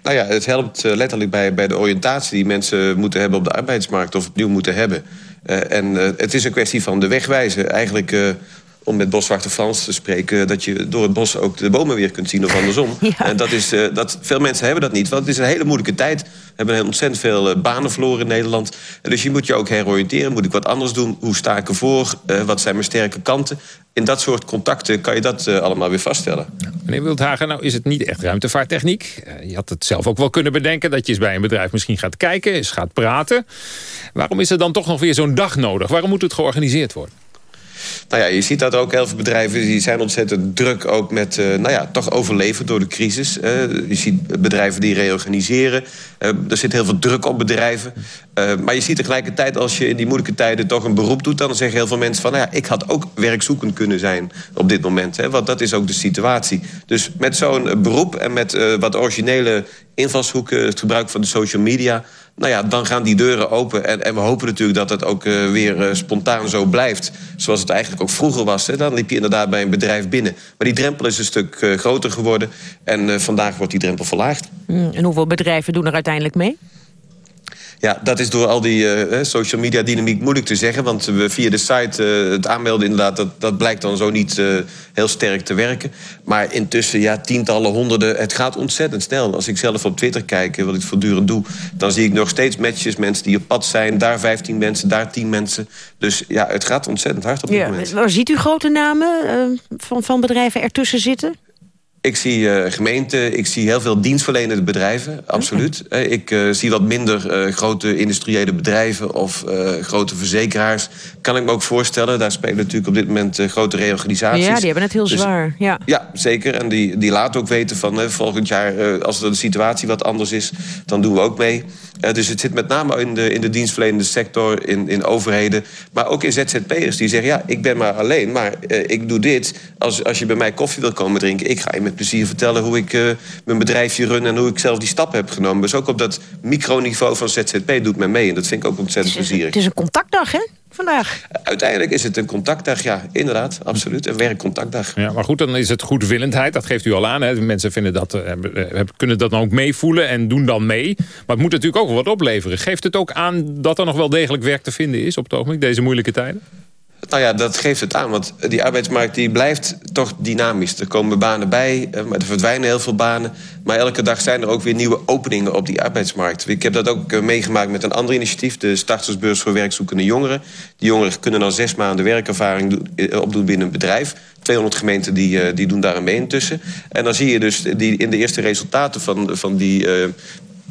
Speaker 25: Nou ja, het helpt letterlijk bij, bij de oriëntatie die mensen moeten hebben op de arbeidsmarkt of opnieuw moeten hebben. Uh, en uh, het is een kwestie van de wegwijzen. Eigenlijk, om met boswachter Frans te spreken, dat je door het bos ook de bomen weer kunt zien of andersom. Ja. En dat is, dat, veel mensen hebben dat niet, want het is een hele moeilijke tijd. We hebben ontzettend veel banen verloren in Nederland. En dus je moet je ook heroriënteren. Moet ik wat anders doen? Hoe sta ik ervoor? wat zijn mijn sterke kanten? in dat soort contacten kan je dat uh, allemaal weer vaststellen.
Speaker 2: Ja. Meneer Wildhagen, nou is het niet echt ruimtevaarttechniek. Uh, je had het zelf ook wel kunnen bedenken... dat je eens bij een bedrijf misschien gaat kijken, eens gaat praten. Waarom is er dan toch nog weer zo'n dag nodig? Waarom moet het georganiseerd worden?
Speaker 25: Nou ja, je ziet dat ook heel veel bedrijven die zijn ontzettend druk ook met uh, nou ja, toch overleven door de crisis. Uh, je ziet bedrijven die reorganiseren. Uh, er zit heel veel druk op bedrijven. maar je ziet tegelijkertijd als je in die moeilijke tijden toch een beroep doet... dan zeggen heel veel mensen van nou ja, ik had ook werkzoekend kunnen zijn op dit moment. Hè, want dat is ook de situatie. Dus met zo'n beroep en met wat originele invalshoeken... het gebruik van de social media nou ja, dan gaan die deuren open. En, en we hopen natuurlijk dat het ook uh, weer uh, spontaan zo blijft. Zoals het eigenlijk ook vroeger was. Hè. Dan liep je inderdaad bij een bedrijf binnen. Maar die drempel is een stuk uh, groter geworden. En vandaag wordt die drempel verlaagd.
Speaker 3: Mm, en hoeveel bedrijven doen er uiteindelijk mee?
Speaker 25: Ja, dat is door al die uh, social media dynamiek moeilijk te zeggen. Want we via de site uh, het aanmelden inderdaad, dat, dat blijkt dan zo niet uh, heel sterk te werken. Maar intussen, ja, tientallen, honderden, het gaat ontzettend snel. Als ik zelf op Twitter kijk, wat ik voortdurend doe... dan zie ik nog steeds matches, mensen die op pad zijn. Daar 15 mensen, daar 10 mensen. Dus ja, het gaat ontzettend hard op dit
Speaker 3: ja,
Speaker 25: moment.
Speaker 3: Waar ziet u grote namen van, van bedrijven ertussen zitten?
Speaker 25: Ik zie uh, gemeenten, ik zie heel veel dienstverlenende bedrijven, absoluut. Okay. Ik uh, zie wat minder uh, grote industriële bedrijven of grote verzekeraars. Kan ik me ook voorstellen, daar spelen natuurlijk op dit moment grote reorganisaties.
Speaker 3: Ja, die hebben het heel
Speaker 25: dus,
Speaker 3: zwaar. Ja.
Speaker 25: ja, zeker. En die, die laten ook weten van volgend jaar, als de situatie wat anders is, dan doen we ook mee. dus het zit met name in de, in de dienstverlenende sector, in, in overheden, maar ook in ZZP'ers die zeggen, ja, ik ben maar alleen, maar ik doe dit. Als, als je bij mij koffie wil komen drinken, ik ga je met plezier vertellen hoe ik uh, mijn bedrijfje run... en hoe ik zelf die stap heb genomen. Dus ook op dat microniveau van ZZP doet men mee. En dat vind ik ook ontzettend plezierig.
Speaker 3: Het is een contactdag, hè? Vandaag.
Speaker 25: Uiteindelijk is het een contactdag, ja, inderdaad, absoluut. Een werkcontactdag.
Speaker 2: Ja, maar goed, dan is het goedwillendheid, dat geeft u al aan. Hè. Mensen vinden dat, uh, kunnen dat dan ook meevoelen en doen dan mee. Maar het moet natuurlijk ook wat opleveren. Geeft het ook aan dat er nog wel degelijk werk te vinden is op het ogenblik, deze moeilijke tijden?
Speaker 25: Nou ja, dat geeft het aan, want die arbeidsmarkt die blijft toch dynamisch. Er komen banen bij, maar er verdwijnen heel veel banen. Maar elke dag zijn er ook weer nieuwe openingen op die arbeidsmarkt. Ik heb dat ook meegemaakt met een ander initiatief... de startersbeurs voor werkzoekende jongeren. Die jongeren kunnen dan zes maanden werkervaring opdoen binnen een bedrijf. 200 gemeenten die, die doen daar mee intussen. En dan zie je dus die, in de eerste resultaten van, van die...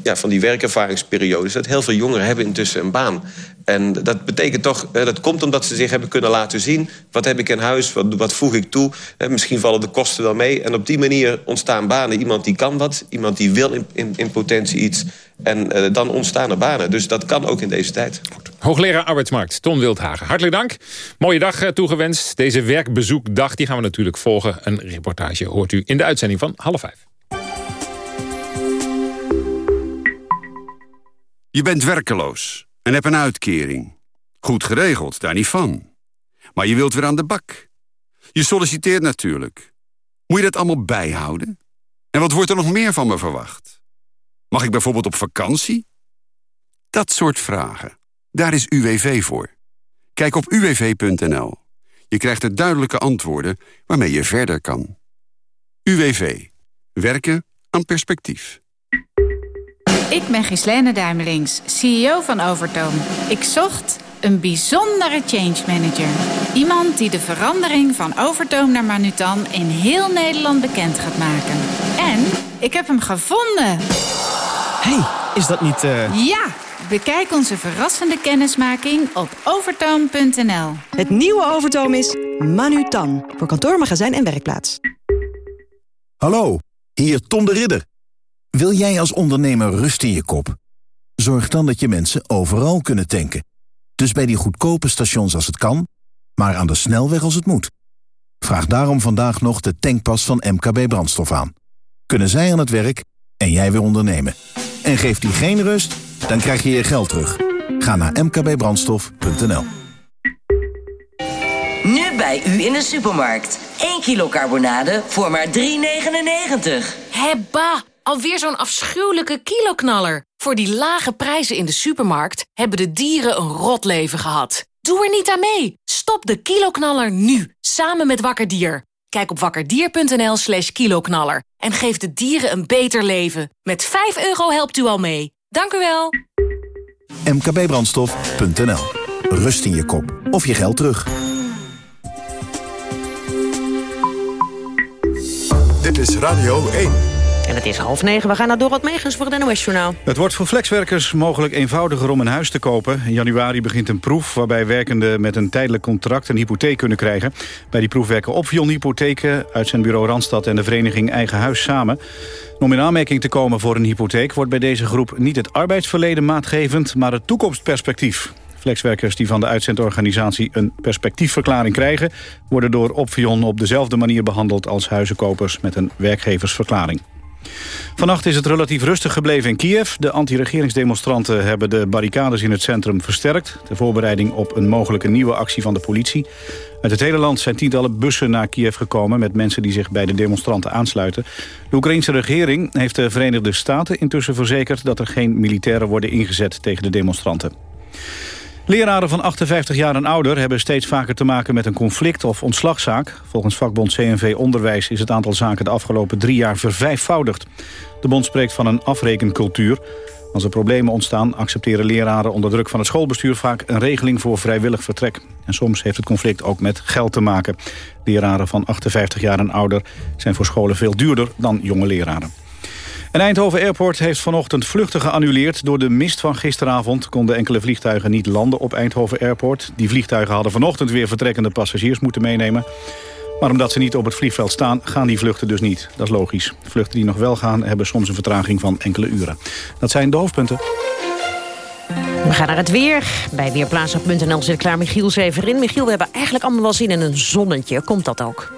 Speaker 25: ja, van die werkervaringsperiodes... dat heel veel jongeren hebben intussen een baan. En dat betekent toch, dat komt omdat ze zich hebben kunnen laten zien... wat heb ik in huis, wat, voeg ik toe. Misschien vallen de kosten wel mee. En op die manier ontstaan banen. Iemand die kan wat, iemand die wil in, in, in potentie iets... En uh, dan ontstaan er banen. Dus dat kan ook in deze tijd.
Speaker 2: Goed. Hoogleraar arbeidsmarkt, Ton Wildhagen. Hartelijk dank. Mooie dag toegewenst. Deze werkbezoekdag die gaan we natuurlijk volgen. Een reportage hoort u in de uitzending van half vijf.
Speaker 26: Je bent werkeloos en hebt een uitkering. Goed geregeld, daar niet van. Maar je wilt weer aan de bak. Je solliciteert natuurlijk. Moet je dat allemaal bijhouden? En wat wordt er nog meer van me verwacht? Mag ik bijvoorbeeld op vakantie? Dat soort vragen. Daar is UWV voor. Kijk op uwv.nl. Je krijgt er duidelijke antwoorden waarmee je verder kan. UWV. Werken aan perspectief.
Speaker 27: Ik ben Gislene Duimelings, CEO van Overtoom. Ik zocht Een bijzondere change manager. Iemand die de verandering van Overtoom naar Manutan in heel Nederland bekend gaat maken. En ik heb hem gevonden.
Speaker 28: hey, is dat niet... eh,
Speaker 27: Ja, bekijk onze verrassende kennismaking op overtoom.nl.
Speaker 29: Het nieuwe Overtoom is Manutan. Voor kantoor, magazijn en werkplaats.
Speaker 13: Hallo, hier Tom de Ridder. Wil jij als ondernemer rust in je kop? Zorg dan dat je mensen overal kunnen tanken. Dus bij die goedkope stations als het kan, maar aan de snelweg als het moet. Vraag daarom vandaag nog de tankpas van MKB Brandstof aan. Kunnen zij aan het werk en jij weer ondernemen. En geeft die geen rust, dan krijg je je geld terug. Ga naar mkbbrandstof.nl
Speaker 30: Nu bij u in de supermarkt. 1 kilo carbonade voor maar 3,99.
Speaker 3: Hebba, alweer zo'n afschuwelijke kiloknaller. Voor die lage prijzen in de supermarkt hebben de dieren een rot leven gehad. Doe er niet aan mee. Stop de kiloknaller nu, samen met Wakkerdier. Kijk op wakkerdier.nl slash kiloknaller en geef de dieren een beter leven. Met 5 euro helpt u al mee. Dank u wel.
Speaker 13: mkbbrandstof.nl Rust in je kop of je geld terug.
Speaker 1: Dit is Radio 1.
Speaker 31: En het is half negen. We gaan naar Dorot Megens voor het NOS-journaal.
Speaker 4: Het wordt voor flexwerkers mogelijk eenvoudiger om een huis te kopen. In januari begint een proef waarbij werkenden met een tijdelijk contract een hypotheek kunnen krijgen. Bij die proef werken Opvion Hypotheken, uitzendbureau Randstad en de vereniging Eigen Huis samen. Om in aanmerking te komen voor een hypotheek wordt bij deze groep niet het arbeidsverleden maatgevend, maar het toekomstperspectief. Flexwerkers die van de uitzendorganisatie een perspectiefverklaring krijgen... worden door Opvion op dezelfde manier behandeld als huizenkopers met een werkgeversverklaring. Vannacht is het relatief rustig gebleven in Kiev. De anti-regeringsdemonstranten hebben de barricades in het centrum versterkt... ter voorbereiding op een mogelijke nieuwe actie van de politie. Uit het hele land zijn tientallen bussen naar Kiev gekomen... met mensen die zich bij de demonstranten aansluiten. De Oekraïnse regering heeft de Verenigde Staten intussen verzekerd... dat er geen militairen worden ingezet tegen de demonstranten. Leraren van 58 jaar en ouder hebben steeds vaker te maken met een conflict of ontslagzaak. Volgens vakbond CNV Onderwijs is het aantal zaken de afgelopen drie jaar vervijfvoudigd. De bond spreekt van een afrekencultuur. Als er problemen ontstaan accepteren leraren onder druk van het schoolbestuur vaak een regeling voor vrijwillig vertrek. En soms heeft het conflict ook met geld te maken. Leraren van 58 jaar en ouder zijn voor scholen veel duurder dan jonge leraren. En Eindhoven Airport heeft vanochtend vluchten geannuleerd. Door de mist van gisteravond konden enkele vliegtuigen niet landen op Eindhoven Airport. Die vliegtuigen hadden vanochtend weer vertrekkende passagiers moeten meenemen. Maar omdat ze niet op het vliegveld staan, gaan die vluchten dus niet. Dat is logisch. Vluchten die nog wel gaan, hebben soms een vertraging van enkele uren. Dat zijn de hoofdpunten.
Speaker 31: We gaan naar het weer. Bij Weerplaatsen.nl zit klaar Michiel Zeverin. Michiel, we hebben eigenlijk allemaal wel zin in een zonnetje. Komt dat ook?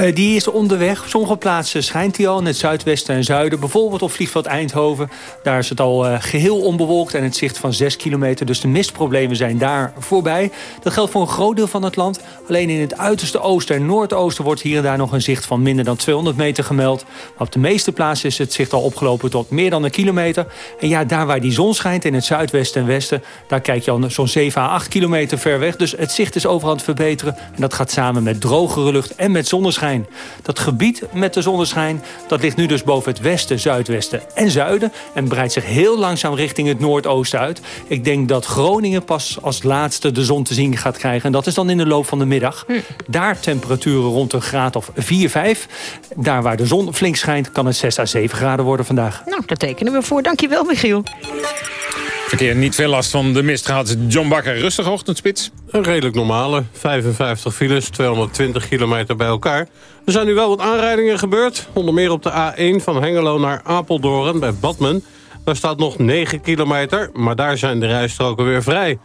Speaker 32: Uh, die is onderweg. Op sommige plaatsen schijnt hij al in het zuidwesten en zuiden. Bijvoorbeeld op vliegveld Eindhoven. Daar is het al uh, geheel onbewolkt en het zicht van 6 kilometer. Dus de mistproblemen zijn daar voorbij. Dat geldt voor een groot deel van het land. Alleen in het uiterste oosten en noordoosten wordt hier en daar nog een zicht van minder dan 200 meter gemeld. Maar op de meeste plaatsen is het zicht al opgelopen tot meer dan een kilometer. En ja, daar waar die zon schijnt in het zuidwesten en westen... daar kijk je al zo'n 7 à 8 kilometer ver weg. Dus het zicht is overal het verbeteren. En dat gaat samen met drogere lucht en met zonneschijn. Dat gebied met de zonneschijn, dat ligt nu dus boven het westen, zuidwesten en zuiden. En breidt zich heel langzaam richting het noordoosten uit. Ik denk dat Groningen pas als laatste de zon te zien gaat krijgen. En dat is dan in de loop van de middag. Hm. Daar temperaturen rond een graad of 4, 5. Daar waar de zon flink schijnt, kan het 6 à 7 graden worden vandaag.
Speaker 31: Nou, daar tekenen we voor. Dankjewel, Michiel.
Speaker 2: Verkeer niet veel last van de mist gehad. John Bakker, rustig ochtendspits.
Speaker 7: Een redelijk normale. 55 files, 220 kilometer bij elkaar. Er zijn nu wel wat aanrijdingen gebeurd. Onder meer op de A1 van Hengelo naar Apeldoorn bij Badmen. Daar staat nog 9 kilometer, maar daar zijn de rijstroken weer vrij.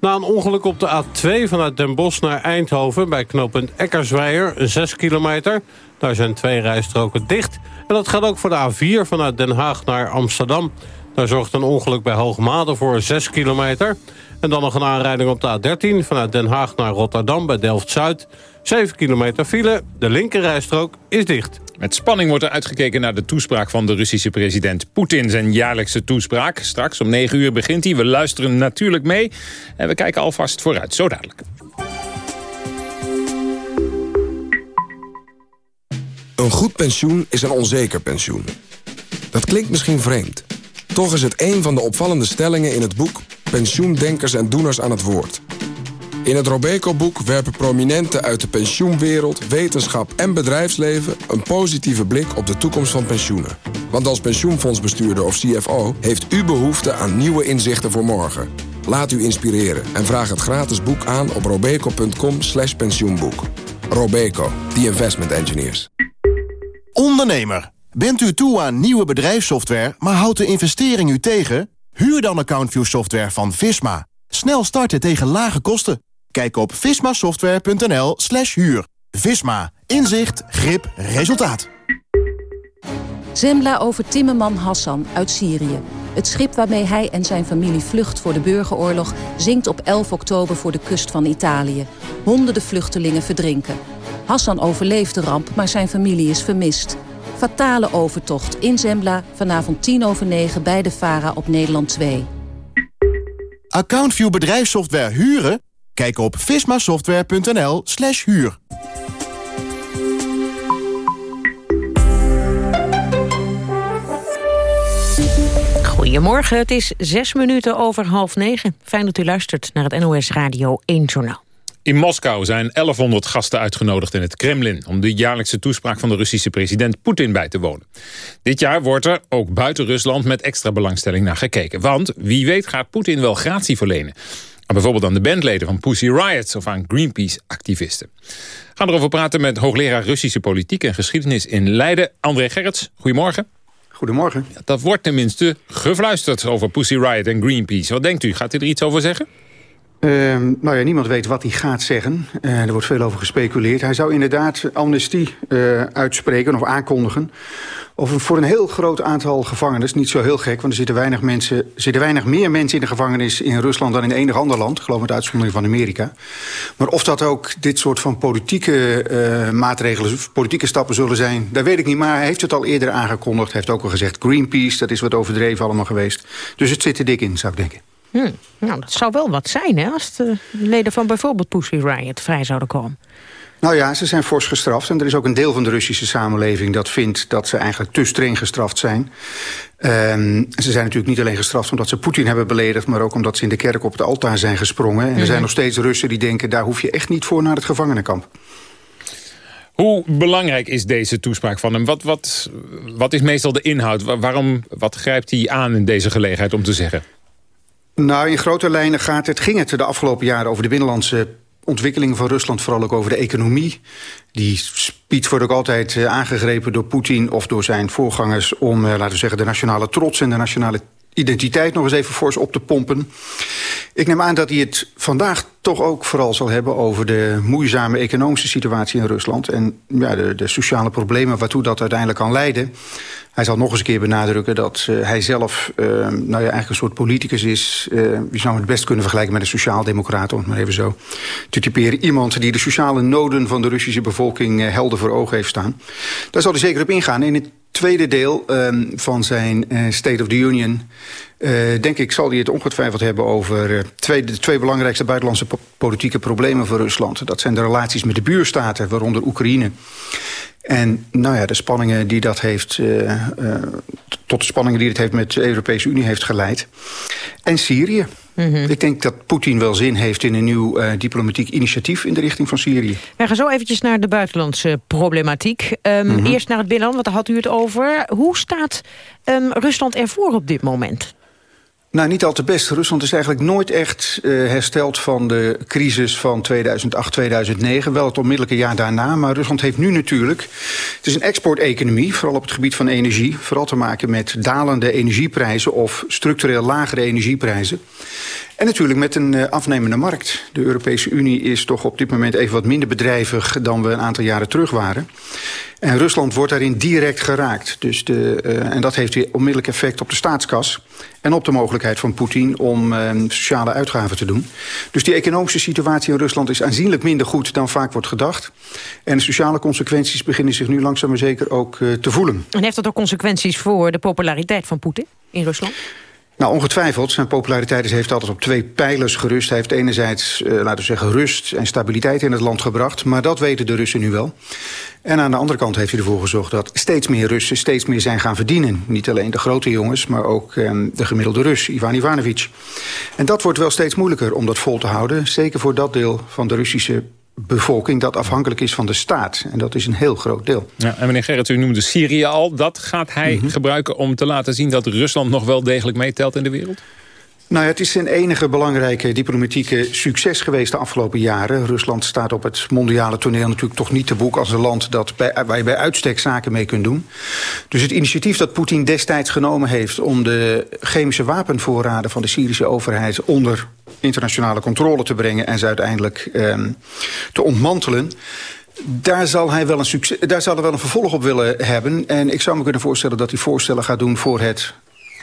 Speaker 7: Na een ongeluk op de A2 vanuit Den Bosch naar Eindhoven... bij knooppunt Eckersweijer, 6 kilometer. Daar zijn twee rijstroken dicht. En dat gaat ook voor de A4 vanuit Den Haag naar Amsterdam. Daar zorgt een ongeluk bij Hoogmade voor 6 kilometer. En dan nog een aanrijding op de A13 vanuit Den Haag naar Rotterdam bij Delft-Zuid. 7 kilometer file, de linkerrijstrook is dicht.
Speaker 2: Met spanning wordt er uitgekeken naar de toespraak van de Russische president Poetin. Zijn jaarlijkse toespraak. Straks om 9 uur begint hij. We luisteren natuurlijk mee. En we kijken alvast vooruit. Zo dadelijk.
Speaker 33: Een goed pensioen is een onzeker pensioen. Dat klinkt misschien vreemd. Toch is het een van de opvallende stellingen in het boek...
Speaker 34: pensioendenkers en doeners aan het woord. In het Robeco-boek werpen prominenten uit de pensioenwereld, wetenschap en bedrijfsleven een positieve blik op de toekomst van pensioenen. Want als pensioenfondsbestuurder of CFO heeft u behoefte aan nieuwe inzichten voor morgen. Laat u inspireren en vraag het gratis boek aan op robeco.com pensioenboek. Robeco, the investment engineers.
Speaker 35: Ondernemer, bent u toe aan nieuwe bedrijfssoftware, maar houdt de investering u tegen? Huur dan AccountView software van Visma. Snel starten tegen lage kosten. Kijk op vismasoftware.nl slash huur. Visma. Inzicht, grip, resultaat.
Speaker 36: Zembla over Timmerman Hassan uit Syrië. Het schip waarmee hij en zijn familie vlucht voor de burgeroorlog... zinkt op 11 oktober voor de kust van Italië. Honderden vluchtelingen verdrinken. Hassan overleeft de ramp, maar zijn familie is vermist. Fatale overtocht in Zembla vanavond 10 over 9 bij de VARA op Nederland 2.
Speaker 35: AccountView bedrijfssoftware huren? Kijk op vismasoftware.nl slash huur.
Speaker 3: Goedemorgen, het is zes minuten over half negen. Fijn dat u luistert naar het NOS Radio 1 Journaal.
Speaker 2: In Moskou zijn 1100 gasten uitgenodigd in het Kremlin... om de jaarlijkse toespraak van de Russische president Poetin bij te wonen. Dit jaar wordt er, ook buiten Rusland, met extra belangstelling naar gekeken. Want wie weet gaat Poetin wel gratie verlenen. Bijvoorbeeld aan de bandleden van Pussy Riot of aan Greenpeace-activisten. We gaan erover praten met hoogleraar Russische politiek en geschiedenis in Leiden, André Gerrits. Goedemorgen.
Speaker 37: Goedemorgen.
Speaker 2: Ja, dat wordt tenminste gefluisterd over Pussy Riot en Greenpeace. Wat denkt u? Gaat u er iets over zeggen?
Speaker 37: Uh, nou ja, niemand weet wat hij gaat zeggen. Uh, er wordt veel over gespeculeerd. Hij zou inderdaad amnestie uh, uitspreken of aankondigen. Over voor een heel groot aantal gevangenis. Niet zo heel gek, want er zitten weinig, mensen, zitten weinig meer mensen in de gevangenis in Rusland dan in enig ander land. Geloof met uitzondering van Amerika. Maar of dat ook dit soort van politieke uh, maatregelen, politieke stappen zullen zijn, dat weet ik niet. Maar hij heeft het al eerder aangekondigd. Hij heeft ook al gezegd Greenpeace, dat is wat overdreven allemaal geweest. Dus het zit er dik in, zou ik denken.
Speaker 3: Hm. Nou, dat zou wel wat zijn, hè, als de leden van bijvoorbeeld Pussy Riot vrij zouden komen.
Speaker 37: Nou ja, ze zijn fors gestraft. En er is ook een deel van de Russische samenleving dat vindt dat ze eigenlijk te streng gestraft zijn. Um, ze zijn natuurlijk niet alleen gestraft omdat ze Poetin hebben beledigd... maar ook omdat ze in de kerk op het altaar zijn gesprongen. En er zijn
Speaker 2: Mhm.
Speaker 37: nog steeds Russen die denken... daar hoef je echt niet voor naar het gevangenenkamp.
Speaker 2: Hoe belangrijk is deze toespraak van hem? Wat, wat, wat is meestal de inhoud? Wa- Waarom, wat grijpt hij aan in deze gelegenheid om te zeggen?
Speaker 37: Nou, in grote lijnen gaat het, ging het de afgelopen jaren over de binnenlandse ontwikkelingen van Rusland, vooral ook over de economie. Die speech wordt ook altijd eh, aangegrepen door Poetin of door zijn voorgangers om, eh, laten we zeggen, de nationale trots en de nationale identiteit nog eens even fors op te pompen. Ik neem aan dat hij het vandaag toch ook vooral zal hebben over de moeizame economische situatie in Rusland en ja, de, de sociale problemen waartoe dat uiteindelijk kan leiden. Hij zal nog eens een keer benadrukken dat uh, hij zelf uh, nou ja, eigenlijk een soort politicus is. Uh, je zou het best kunnen vergelijken met een sociaaldemocraat, om het maar even zo te typeren. Iemand die de sociale noden van de Russische bevolking helder voor ogen heeft staan. Daar zal hij zeker op ingaan. In het tweede deel um, van zijn uh, State of the Union... Uh, denk ik zal hij het ongetwijfeld hebben over uh, twee, de twee belangrijkste buitenlandse po politieke problemen voor Rusland. Dat zijn de relaties met de buurstaten, waaronder Oekraïne. En nou ja, de spanningen die dat heeft, uh, tot de spanningen die het heeft met de Europese Unie heeft geleid. En Syrië. Mm -hmm. Ik denk dat Poetin wel zin heeft in een nieuw uh, diplomatiek initiatief in de richting van Syrië.
Speaker 3: We gaan zo eventjes naar de buitenlandse problematiek. Um, mm -hmm. Eerst naar het binnenland, want daar had u het over. Hoe staat um, Rusland ervoor op dit moment?
Speaker 37: Nou, niet al te best. Rusland is eigenlijk nooit echt uh, hersteld van de crisis van 2008, 2009. Wel het onmiddellijke jaar daarna. Maar Rusland heeft nu natuurlijk... Het is een exporteconomie, vooral op het gebied van energie. Vooral te maken met dalende energieprijzen of structureel lagere energieprijzen. En natuurlijk met een uh, afnemende markt. De Europese Unie is toch op dit moment even wat minder bedrijvig... dan we een aantal jaren terug waren. En Rusland wordt daarin direct geraakt. Dus de, uh, en dat heeft weer onmiddellijk effect op de staatskas... en op de mogelijkheid van Poetin om uh, sociale uitgaven te doen. Dus die economische situatie in Rusland is aanzienlijk minder goed... dan vaak wordt gedacht. En de sociale consequenties beginnen zich nu langzaam maar zeker ook uh, te voelen.
Speaker 3: En heeft dat ook consequenties voor de populariteit van Poetin in Rusland?
Speaker 37: Nou, ongetwijfeld. Zijn populariteit heeft altijd op twee pijlers gerust. Hij heeft enerzijds, eh, laten we zeggen, rust en stabiliteit in het land gebracht. Maar dat weten de Russen nu wel. En aan de andere kant heeft hij ervoor gezorgd dat steeds meer Russen steeds meer zijn gaan verdienen. Niet alleen de grote jongens, maar ook eh, de gemiddelde Rus, Ivan Ivanovic. En dat wordt wel steeds moeilijker om dat vol te houden. Zeker voor dat deel van de Russische bevolking dat afhankelijk is van de staat. En dat is een heel groot deel.
Speaker 2: Ja, en meneer Gerrit, u noemde Syrië al. Dat gaat hij gebruiken om te laten zien dat Rusland nog wel degelijk meetelt in de wereld?
Speaker 37: Nou ja, het is zijn enige belangrijke diplomatieke succes geweest de afgelopen jaren. Rusland staat op het mondiale toneel natuurlijk toch niet te boek als een land dat bij, waar je bij uitstek zaken mee kunt doen. Dus het initiatief dat Poetin destijds genomen heeft om de chemische wapenvoorraden van de Syrische overheid onder internationale controle te brengen en ze uiteindelijk ehm, te ontmantelen. Daar zal, hij wel een succes, daar zal hij wel een vervolg op willen hebben. En ik zou me kunnen voorstellen dat hij voorstellen gaat doen voor het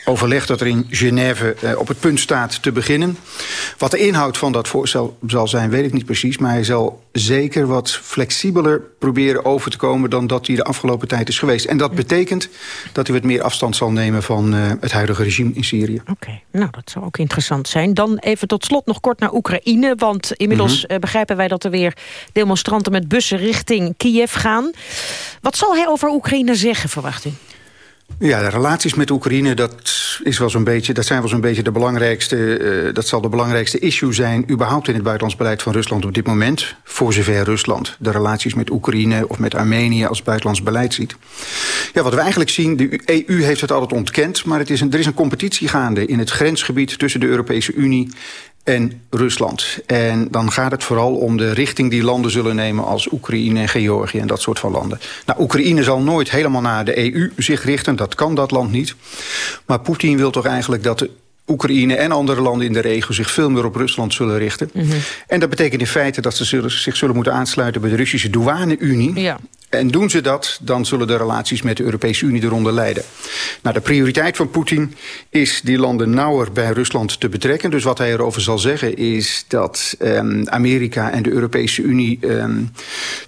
Speaker 37: overleg dat er in Genève eh, op het punt staat te beginnen. Wat de inhoud van dat voorstel zal zijn, weet ik niet precies. Maar hij zal zeker wat flexibeler proberen over te komen... dan dat hij de afgelopen tijd is geweest. En dat betekent dat hij wat meer afstand zal nemen... van eh, het huidige regime in Syrië.
Speaker 3: Oké, nou dat zou ook interessant zijn. Dan even tot slot nog kort naar Oekraïne. Want inmiddels eh, begrijpen wij dat er weer demonstranten met bussen richting Kiev gaan. Wat zal hij over Oekraïne zeggen, verwacht u?
Speaker 37: Ja, de relaties met Oekraïne, dat, is wel zo'n beetje, dat zijn wel zo'n beetje de belangrijkste... eh, dat zal de belangrijkste issue zijn... überhaupt in het buitenlands beleid van Rusland op dit moment. Voor zover Rusland de relaties met Oekraïne of met Armenië... als buitenlands beleid ziet. Ja, wat we eigenlijk zien, de EU heeft het altijd ontkend... maar het is een, er is een competitie gaande in het grensgebied... tussen de Europese Unie en Rusland. En dan gaat het vooral om de richting die landen zullen nemen... als Oekraïne en Georgië en dat soort van landen. Nou, Oekraïne zal nooit helemaal naar de EU zich richten. Dat kan dat land niet. Maar Poetin wil toch eigenlijk dat de Oekraïne en andere landen in de regio zich veel meer op Rusland zullen richten. En dat betekent in feite dat ze zullen, zich zullen moeten aansluiten bij de Russische douane-Unie.
Speaker 3: Ja.
Speaker 37: En doen ze dat, dan zullen de relaties met de Europese Unie eronder lijden. Nou, de prioriteit van Poetin is die landen nauwer bij Rusland te betrekken. Dus wat hij erover zal zeggen is dat ehm, Amerika en de Europese Unie... Ehm,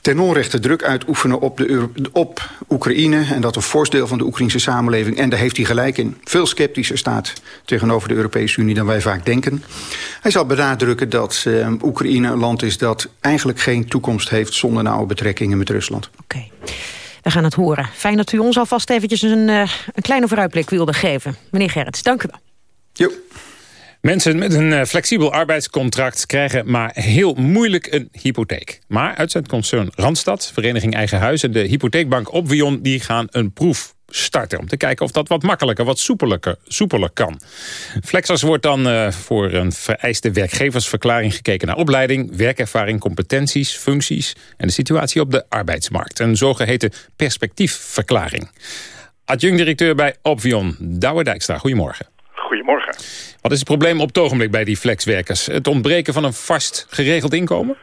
Speaker 37: ten onrechte druk uitoefenen op, de Euro- op Oekraïne... en dat een fors deel van de Oekraïnse samenleving, en daar heeft hij gelijk in... veel sceptischer staat tegenover de Europese Unie dan wij vaak denken. Hij zal benadrukken dat ehm, Oekraïne een land is... dat eigenlijk geen toekomst heeft zonder nauwe betrekkingen met Rusland.
Speaker 3: We gaan het horen. Fijn dat u ons alvast eventjes een, eh, een kleine vooruitblik wilde geven. Meneer Gerrits, dank u wel.
Speaker 2: Mensen met een eh, flexibel arbeidscontract krijgen maar heel moeilijk een hypotheek. Maar uitzendconcern Randstad, Vereniging Eigen Huis en de hypotheekbank Opvion... die gaan een proef starten om te kijken of dat wat makkelijker, wat soepelijker, soepeler kan. Flexers wordt dan eh, voor een vereiste werkgeversverklaring gekeken naar opleiding, werkervaring, competenties, functies en de situatie op de arbeidsmarkt. Een zogeheten perspectiefverklaring. Adjunct-directeur bij Opvion, Douwe Dijkstra, goedemorgen.
Speaker 38: Goedemorgen.
Speaker 2: Wat is het probleem op het ogenblik bij die flexwerkers? Het ontbreken van een vast geregeld inkomen?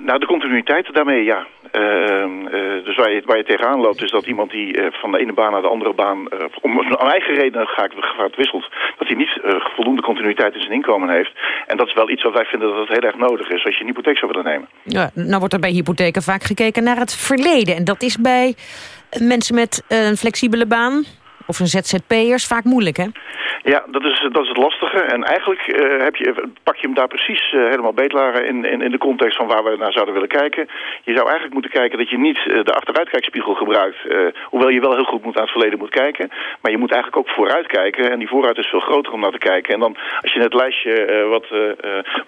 Speaker 38: Nou, de continuïteit daarmee, ja. Uh, uh, dus waar je, waar je tegenaan loopt is dat iemand die uh, van de ene baan naar de andere baan... om een eigen reden gaat wisselt... dat hij niet voldoende continuïteit in zijn inkomen heeft. En dat is wel iets wat wij vinden dat het heel erg nodig is... als je een hypotheek zou willen nemen.
Speaker 3: Ja, nou wordt er bij hypotheken vaak gekeken naar het verleden. En dat is bij mensen met een flexibele baan of een ZZP'ers vaak moeilijk, hè?
Speaker 38: Ja, dat is, dat is het lastige. En eigenlijk uh, heb je, pak je hem daar precies uh, helemaal beetlaren in, in, in de context van waar we naar zouden willen kijken. Je zou eigenlijk moeten kijken dat je niet uh, de achteruitkijkspiegel gebruikt. hoewel je wel heel goed moet aan het verleden moet kijken. Maar je moet eigenlijk ook vooruit kijken. En die vooruit is veel groter om naar te kijken. En dan als je het lijstje wat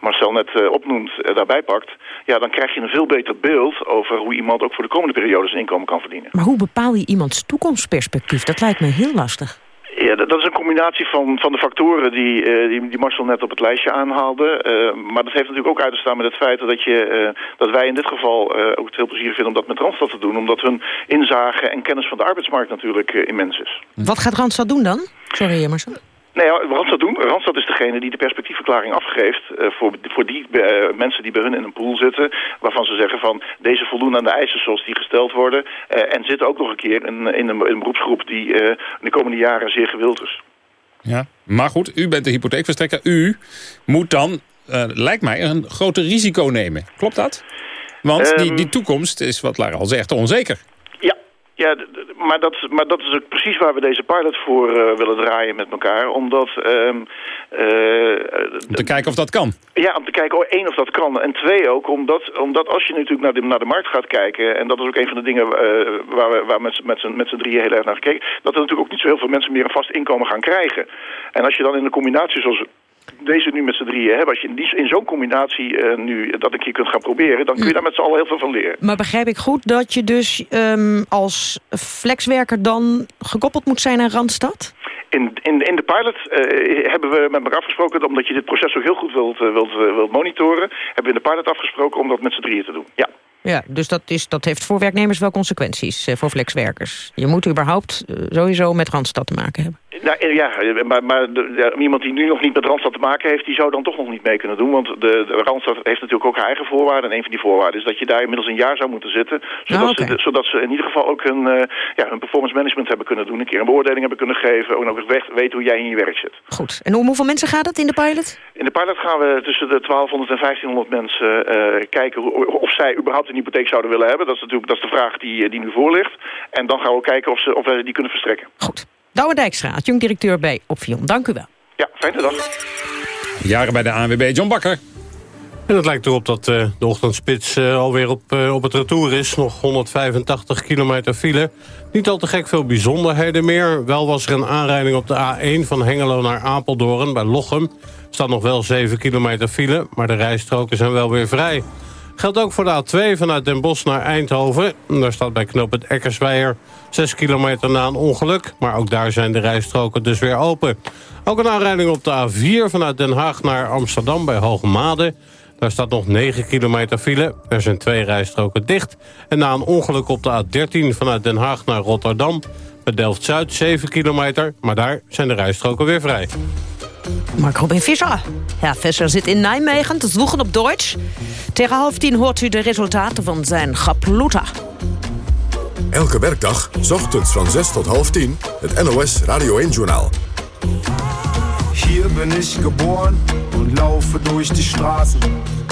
Speaker 38: Marcel net opnoemt daarbij pakt. Ja, dan krijg je een veel beter beeld over hoe iemand ook voor de komende periode zijn inkomen kan verdienen.
Speaker 3: Maar hoe bepaal je iemands toekomstperspectief? Dat lijkt me heel lastig.
Speaker 38: Ja, dat is een combinatie van, van de factoren die, uh, die, die Marcel net op het lijstje aanhaalde. Uh, maar dat heeft natuurlijk ook uit te staan met het feit dat, je, uh, dat wij in dit geval ook het heel plezierig vinden om dat met Randstad te doen. Omdat hun inzage en kennis van de arbeidsmarkt natuurlijk immens is.
Speaker 3: Wat gaat Randstad doen dan? Sorry, Marcel.
Speaker 38: Nee, Randstad doen. Randstad is degene die de perspectiefverklaring afgeeft uh, voor, voor die uh, mensen die bij hun in een pool zitten. Waarvan ze zeggen van deze voldoen aan de eisen zoals die gesteld worden. Uh, en zitten ook nog een keer in, in, een, in een beroepsgroep die in de komende jaren zeer gewild is.
Speaker 2: Ja, maar goed, u bent de hypotheekverstrekker. U moet dan, lijkt mij, een groter risico nemen. Klopt dat? Want um, die, die toekomst is, wat Lara al zegt, onzeker.
Speaker 38: Ja, maar dat, maar dat is ook precies waar we deze pilot voor eh, willen draaien met elkaar. Omdat... ehm, eh,
Speaker 2: Om te kijken of dat kan.
Speaker 38: Ja, om te kijken, oh, één, of dat kan. En twee ook, omdat, omdat als je natuurlijk naar de, naar de markt gaat kijken... en dat is ook een van de dingen eh, waar we waar met, z'n- met, z'n- met drieën heel erg naar gekeken... dat er natuurlijk ook niet zo heel veel mensen meer een vast inkomen gaan krijgen. En als je dan in een combinatie zoals deze nu met z'n drieën hebben... als je in, die- in zo'n combinatie eh, nu dat een keer kunt gaan proberen... dan kun je daar met z'n allen heel veel van leren.
Speaker 3: Maar begrijp ik goed dat je dus ehm, als flexwerker dan gekoppeld moet zijn aan Randstad?
Speaker 38: In, in, in de pilot eh, hebben we met elkaar afgesproken... omdat je dit proces ook heel goed wilt, eh, wilt, wilt monitoren... hebben we in de pilot afgesproken om dat met z'n drieën te doen. Ja.
Speaker 3: Ja, dus dat, is, dat heeft voor werknemers wel consequenties, voor flexwerkers. Je moet überhaupt sowieso met Randstad te maken hebben.
Speaker 38: Nou, eh, ja, eh, maar, maar ja, iemand die nu nog niet met Randstad te maken heeft... die zou dan toch nog niet mee kunnen doen. Want de, de Randstad heeft natuurlijk ook haar eigen voorwaarden. En een van die voorwaarden is dat je daar inmiddels een jaar zou moeten zitten. Zodat,
Speaker 3: Ah,
Speaker 38: ze, zodat ze in ieder geval ook hun, eh, ja, hun performance management hebben kunnen doen. Een keer een beoordeling hebben kunnen geven. En ook echt we- weten hoe jij in je werk zit.
Speaker 3: Goed. En om hoeveel mensen gaat het in de pilot?
Speaker 38: In de pilot gaan we tussen de 1200 en 1500 mensen kijken of zij überhaupt een hypotheek zouden willen hebben. Dat is natuurlijk dat is de vraag die, die nu voor ligt. En dan gaan we kijken of, ze, of wij die kunnen verstrekken.
Speaker 3: Douwe Dijkstra, adjunct-directeur bij Opvion. Dank u wel.
Speaker 38: Ja, fijne dag.
Speaker 2: Jaren bij de ANWB, John Bakker.
Speaker 7: En het lijkt erop dat eh, de ochtendspits eh, alweer op, eh, op het retour is. Nog 185 kilometer file. Niet al te gek veel bijzonderheden meer. Wel was er een aanrijding op de A1 van Hengelo naar Apeldoorn bij Lochem. Er staat nog wel 7 kilometer file, maar de rijstroken zijn wel weer vrij. Geldt ook voor de A2 vanuit Den Bosch naar Eindhoven. Daar staat bij knoop het Eckersweijer 6 kilometer na een ongeluk. Maar ook daar zijn de rijstroken dus weer open. Ook een aanrijding op de A4 vanuit Den Haag naar Amsterdam bij Hoogmade. Daar staat nog 9 kilometer file. Er zijn twee rijstroken dicht. En na een ongeluk op de A13 vanuit Den Haag naar Rotterdam... bij Delft-Zuid 7 kilometer. Maar daar zijn de rijstroken weer vrij.
Speaker 3: Mark Robin Visser. Herr Visser zit in Nijmegen te zoeken op Deutsch. Tegen half tien hoort u de resultaten van zijn geploeter.
Speaker 1: Elke werkdag, 's ochtends van 6 tot half 10, het NOS Radio 1-journaal.
Speaker 33: Hier bin ich geboren und laufe durch die Straßen.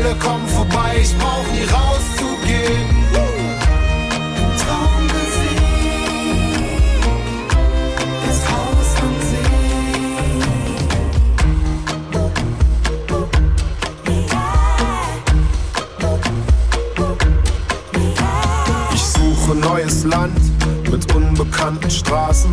Speaker 33: alle kommen vorbei, ich brauch nie rauszugehen. Traummusik, das Haus am Ich suche neues Land mit unbekannten Straßen.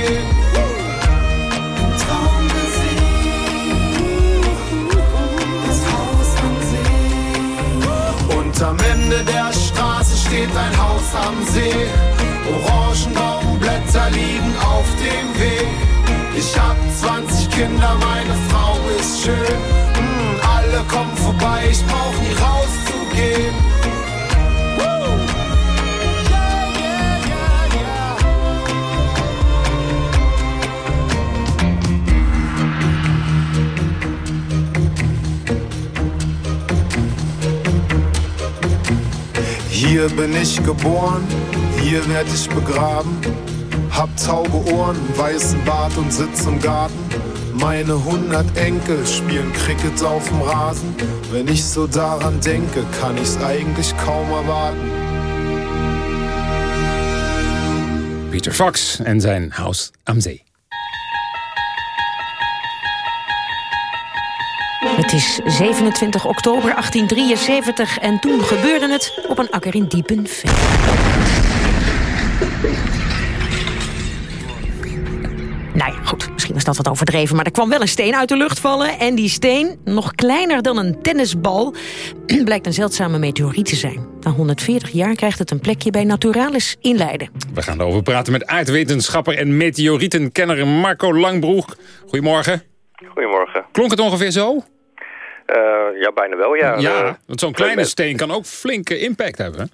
Speaker 33: You. Hier bin ich geboren, hier werd ich begraben. Hab tauge Ohren, weißen Bart und sitz im Garten. Meine hundert Enkel spielen Cricket auf dem Rasen. Wenn ich so daran denke, kann ich's eigentlich kaum erwarten.
Speaker 2: Peter Fox en zijn Huis am Zee.
Speaker 3: Het is 27 oktober 1873 en toen gebeurde het op een akker in Diepenveen. Nou ja, goed, misschien was dat wat overdreven... maar er kwam wel een steen uit de lucht vallen... en die steen, nog kleiner dan een tennisbal... blijkt een zeldzame meteoriet te zijn. Na 140 jaar krijgt het een plekje bij Naturalis in Leiden.
Speaker 2: We gaan erover praten met aardwetenschapper en meteorietenkenner Marco Langbroek. Goedemorgen.
Speaker 39: Goedemorgen.
Speaker 2: Klonk het ongeveer zo?
Speaker 39: Eh, ja, bijna wel, ja.
Speaker 2: Ja,
Speaker 39: Eh,
Speaker 2: want zo'n kleine steen kan ook flinke impact hebben. hè?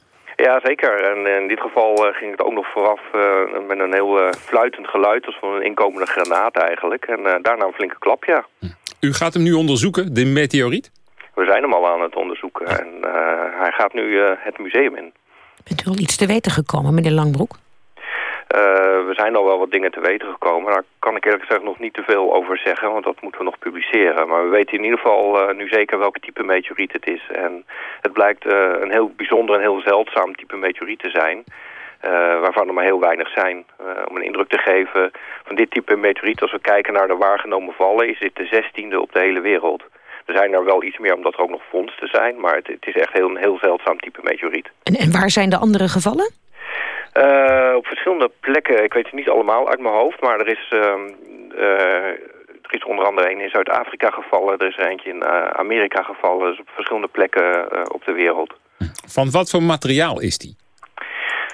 Speaker 39: ja, zeker. En in dit geval eh, ging het ook nog vooraf eh, met een heel eh, fluitend geluid. als van een inkomende granaat eigenlijk. En eh, daarna een flinke klap, ja.
Speaker 2: U gaat hem nu onderzoeken, de meteoriet?
Speaker 39: We zijn hem al aan het onderzoeken. En eh, hij gaat nu eh, het museum in.
Speaker 3: Bent u al iets te weten gekomen, meneer Langbroek?
Speaker 39: Eh, we zijn al wel wat dingen te weten gekomen. Daar kan ik eerlijk gezegd nog niet te veel over zeggen, want dat moeten we nog publiceren. Maar we weten in ieder geval eh, nu zeker welke type meteoriet het is. En het blijkt eh, een heel bijzonder en heel zeldzaam type meteoriet te zijn. waarvan er maar heel weinig zijn. Om een indruk te geven van dit type meteoriet, als we kijken naar de waargenomen vallen, is dit de zestiende op de hele wereld. Er zijn er wel iets meer omdat er ook nog vondsten zijn, maar het, het is echt heel, een heel zeldzaam type meteoriet.
Speaker 3: En, en waar zijn de andere gevallen?
Speaker 39: Eh, op verschillende plekken, ik weet het niet allemaal uit mijn hoofd, maar er is, ehm, eh, er is onder andere een in Zuid-Afrika gevallen, er is eentje in eh, Amerika gevallen, dus op verschillende plekken op de wereld.
Speaker 2: Van wat voor materiaal is die?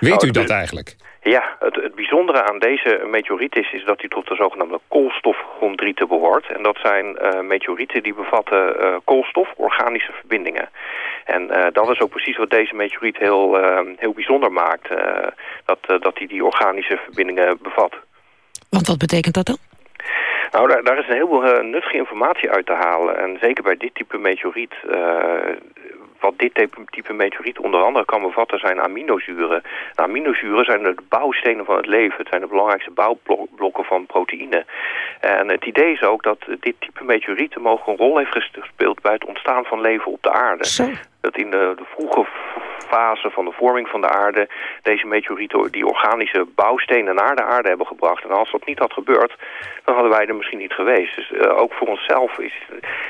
Speaker 2: Weet
Speaker 39: Nou,
Speaker 2: u dat eigenlijk?
Speaker 39: Ja, het, het bijzondere aan deze meteoriet is, is dat hij tot de zogenaamde koolstofchondrieten behoort. En dat zijn eh, meteorieten die bevatten eh, koolstof, organische verbindingen. En eh, dat is ook precies wat deze meteoriet heel, heel bijzonder maakt. eh, dat, eh, dat hij die organische verbindingen bevat.
Speaker 3: Want wat betekent dat dan?
Speaker 39: Nou, daar, daar is een heleboel nuttige informatie uit te halen. En zeker bij dit type meteoriet... wat dit type, meteoriet onder andere kan bevatten zijn aminozuren. Nou, aminozuren zijn de bouwstenen van het leven. Het zijn de belangrijkste bouwblokken van proteïne. En het idee is ook dat dit type meteoriet een mogelijke rol heeft gespeeld... bij het ontstaan van leven op de aarde. Dat in de, de vroege fase van de vorming van de aarde... deze meteorieten die organische bouwstenen naar de aarde hebben gebracht. En als dat niet had gebeurd, dan hadden wij er misschien niet geweest. Dus eh, ook voor onszelf, is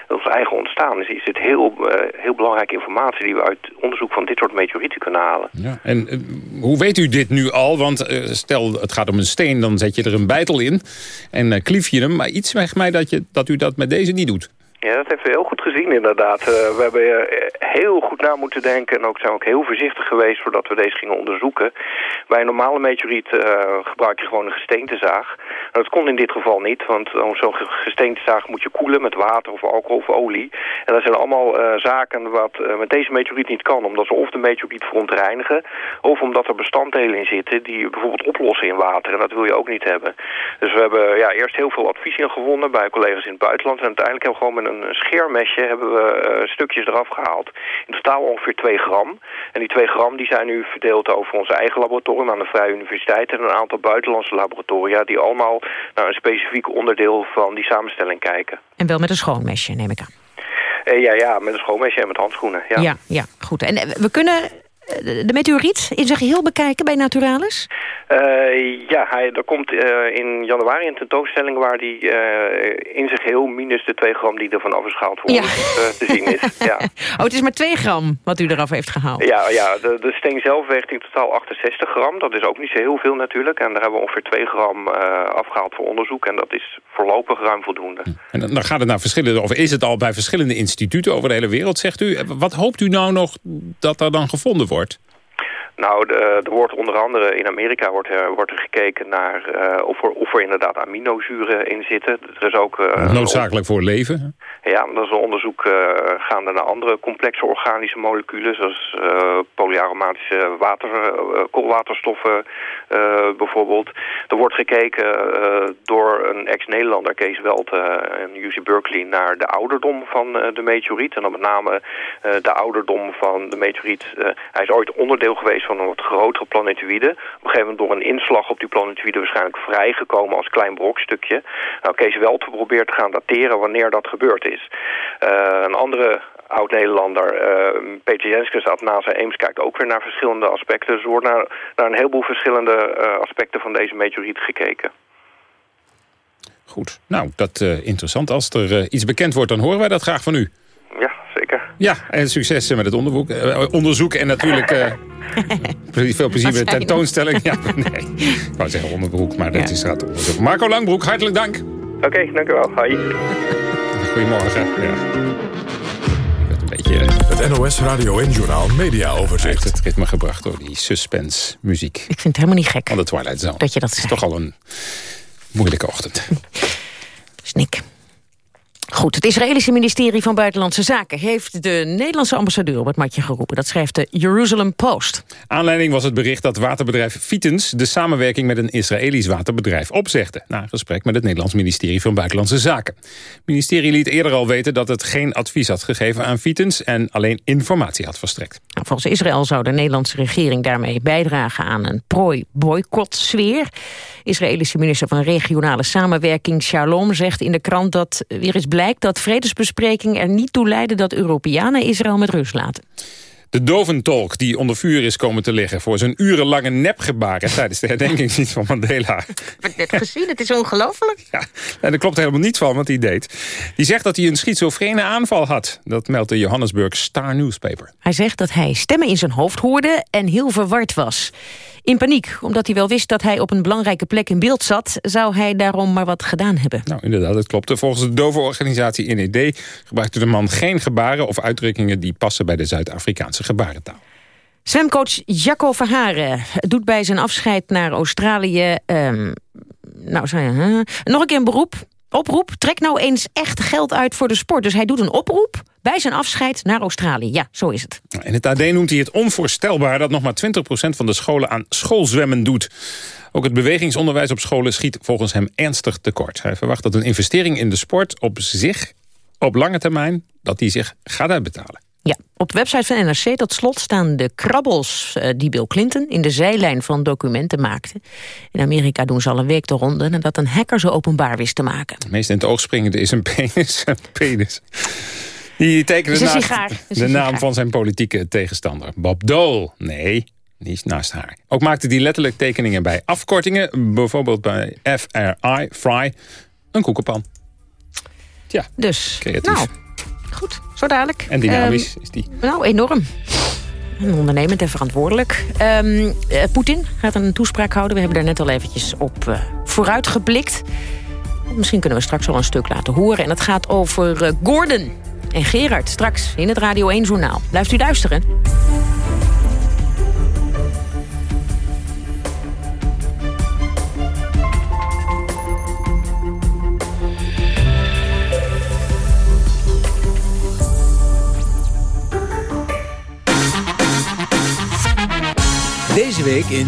Speaker 39: ons eigen ontstaan... is, is dit heel, eh, heel belangrijke informatie... die we uit onderzoek van dit soort meteorieten kunnen halen.
Speaker 2: Ja. En eh, hoe weet u dit nu al? Want stel, het gaat om een steen, dan zet je er een bijtel in... en klief je hem. Maar iets zegt mij dat, je, dat u dat met deze niet doet.
Speaker 39: Ja, dat hebben we heel goed gezien inderdaad. Eh, we hebben eh, heel goed na moeten denken en ook zijn ook heel voorzichtig geweest voordat we deze gingen onderzoeken. Bij een normale meteoriet eh, gebruik je gewoon een gesteentezaag. En dat kon in dit geval niet, want zo'n ge- gesteentezaag moet je koelen met water of alcohol of olie. En dat zijn allemaal zaken wat met deze meteoriet niet kan, omdat ze of de meteoriet verontreinigen, of omdat er bestanddelen in zitten die bijvoorbeeld oplossen in water. En dat wil je ook niet hebben. Dus we hebben ja, eerst heel veel advies ingewonnen bij collega's in het buitenland. En uiteindelijk hebben we gewoon met een scheermesje hebben we eh, stukjes eraf gehaald. In totaal ongeveer 2 gram. En die 2 gram die zijn nu verdeeld over onze eigen laboratorium aan de Vrije Universiteit. En een aantal buitenlandse laboratoria die allemaal naar een specifiek onderdeel van die samenstelling kijken.
Speaker 3: En wel met een schoonmesje, neem ik aan.
Speaker 39: Eh, ja, ja, met een schoonmesje en met handschoenen. Ja.
Speaker 3: Ja, ja, goed. En eh, we kunnen de meteoriet in zijn geheel bekijken bij Naturalis?
Speaker 39: Eh, ja, hij, er komt eh, in januari een tentoonstelling waar die eh, in zich heel minus de 2 gram die ervan afgeschaald worden
Speaker 3: Ja.
Speaker 39: eh, te zien is. Ja.
Speaker 3: Oh, het is maar 2 gram wat u eraf heeft gehaald.
Speaker 39: Ja, ja de, de steen zelf weegt in totaal 68 gram. Dat is ook niet zo heel veel natuurlijk. En daar hebben we ongeveer 2 gram eh, afgehaald voor onderzoek. En dat is voorlopig ruim voldoende.
Speaker 2: En dan dan gaat het naar verschillende, of is het al bij verschillende instituten over de hele wereld, zegt u. Wat hoopt u nou nog dat er dan gevonden wordt? wordt.
Speaker 39: Nou, de, er wordt onder andere in Amerika wordt er, wordt er gekeken naar eh, of, er, of er inderdaad aminozuren in zitten. Er is ook... eh,
Speaker 2: Noodzakelijk voor leven?
Speaker 39: Ja, dat is een onderzoek uh, gaande naar andere complexe organische moleculen, zoals polyaromatische water, koolwaterstoffen bijvoorbeeld. Er wordt gekeken door een ex-Nederlander, Kees Welte en UC Berkeley, naar de ouderdom van de meteoriet. En dan met name de ouderdom van de meteoriet. hij is ooit onderdeel geweest van een wat grotere planetoïde. Op een gegeven moment door een inslag op die planetoïde waarschijnlijk vrijgekomen als klein brokstukje. Nou, Kees Welte probeert te gaan dateren wanneer dat gebeurd is. Uh, een andere oud-Nederlander, uh, Peter Jenskens uit NASA Eems, kijkt ook weer naar verschillende aspecten. Dus er wordt naar, naar een heleboel verschillende uh, aspecten van deze meteoriet gekeken.
Speaker 2: Goed, nou, dat uh, interessant. Als er iets bekend wordt, dan horen wij dat graag van u.
Speaker 39: Ja, zeker.
Speaker 2: Ja, en succes met het onderzoek, onderzoek en natuurlijk veel plezier met de tentoonstelling. Ja, nee, ik wou zeggen onderbroek, maar dat ja. is het onderzoek. Marco Langbroek, hartelijk dank.
Speaker 39: Oké, okay, dank u wel. Hoi.
Speaker 2: Goedemorgen. Ja. Een beetje...
Speaker 1: Het NOS Radio en Journaal Media Overzicht.
Speaker 2: Het ritme gebracht door die suspense muziek.
Speaker 3: Ik vind het helemaal niet gek.
Speaker 2: Van de Twilight Zone.
Speaker 3: Dat je dat
Speaker 2: Het is toch al een moeilijke ochtend.
Speaker 3: Snik. Goed, het Israëlische ministerie van Buitenlandse Zaken... heeft de Nederlandse ambassadeur op het matje geroepen. Dat schrijft de Jerusalem Post.
Speaker 2: Aanleiding was het bericht dat waterbedrijf Vitens... de samenwerking met een Israëlisch waterbedrijf opzegde... na een gesprek met het Nederlands ministerie van Buitenlandse Zaken. Het ministerie liet eerder al weten dat het geen advies had gegeven aan Vitens... en alleen informatie had verstrekt.
Speaker 3: Volgens Israël zou de Nederlandse regering daarmee bijdragen... aan een prooi-boycott-sfeer. Israëlische minister van Regionale Samenwerking Shalom zegt in de krant dat weer eens blijkt dat vredesbesprekingen er niet toe leiden dat Europeanen Israël met rust laten.
Speaker 2: De doventolk die onder vuur is komen te liggen... voor zijn urenlange nepgebaren tijdens de herdenkingsdienst van Mandela.
Speaker 3: Heb ik net gezien, het is ongelooflijk.
Speaker 2: Ja, en daar klopt helemaal niets van wat hij deed. Die zegt dat hij een schizofrene aanval had. Dat meldt de Johannesburg Star Newspaper.
Speaker 3: Hij zegt dat hij stemmen in zijn hoofd hoorde en heel verward was. In paniek, omdat hij wel wist dat hij op een belangrijke plek in beeld zat... zou hij daarom maar wat gedaan hebben.
Speaker 2: Nou, inderdaad, dat klopte. Volgens de dove organisatie NED gebruikte de man geen gebaren... of uitdrukkingen die passen bij de Zuid-Afrikaanse gebarentaal.
Speaker 3: Zwemcoach Jacco Verharen doet bij zijn afscheid naar Australië... Um, nou, zei, huh? nog een keer een beroep. Oproep, trek nou eens echt geld uit voor de sport. Dus hij doet een oproep bij zijn afscheid naar Australië. Ja, zo is het.
Speaker 2: In het AD noemt hij het onvoorstelbaar... dat nog maar 20% van de scholen aan schoolzwemmen doet. Ook het bewegingsonderwijs op scholen schiet volgens hem ernstig tekort. Hij verwacht dat een investering in de sport op zich, op lange termijn... dat die zich gaat uitbetalen.
Speaker 3: Ja, op de website van NRC tot slot staan de krabbels uh, die Bill Clinton in de zijlijn van documenten maakte. In Amerika doen ze al een week de ronde nadat een hacker ze openbaar wist te maken.
Speaker 2: Het meest in het oog springende is een penis. een penis. Die tekende naast
Speaker 3: sigaar.
Speaker 2: De naam van zijn politieke tegenstander. Bob Dole. Nee, niet naast haar. Ook maakte hij letterlijk tekeningen bij afkortingen. Bijvoorbeeld bij FRI, Fry, een koekenpan. Ja,
Speaker 3: Dus,
Speaker 2: creatief.
Speaker 3: nou, goed, zo dadelijk.
Speaker 2: En dynamisch
Speaker 3: Ehm,
Speaker 2: is die.
Speaker 3: Nou, enorm. En ondernemend en verantwoordelijk. Ehm, eh, Poetin gaat een toespraak houden. We hebben daar net al eventjes op uh, vooruit geblikt. Misschien kunnen we straks al een stuk laten horen. En het gaat over uh, Gordon en Gerard. Straks in het Radio 1 Journaal. Blijft u luisteren.
Speaker 40: Deze week in...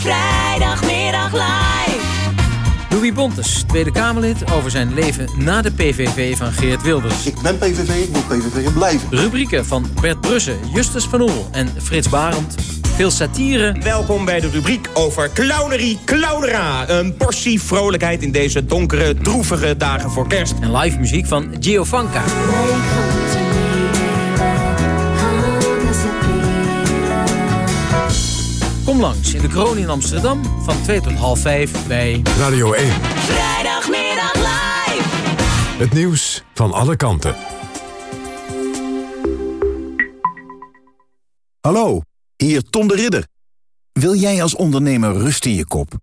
Speaker 41: Vrijdagmiddag live.
Speaker 40: Louis Bontes, Tweede Kamerlid, over zijn leven na de PVV van Geert Wilders.
Speaker 42: Ik ben PVV, ik moet PVV blijven.
Speaker 40: Rubrieken van Bert Brussen, Justus van Oel en Frits Barend. Veel satire.
Speaker 43: Welkom bij de rubriek over clownerie clownera. Een portie vrolijkheid in deze donkere, droevige dagen voor kerst.
Speaker 40: En live muziek van Giovanka. Kom langs in de kroon in Amsterdam van 2 tot half 5 bij
Speaker 1: Radio 1.
Speaker 41: Vrijdagmiddag live.
Speaker 1: Het nieuws van alle kanten.
Speaker 13: Hallo, hier Tom de Ridder. Wil jij als ondernemer rust in je kop?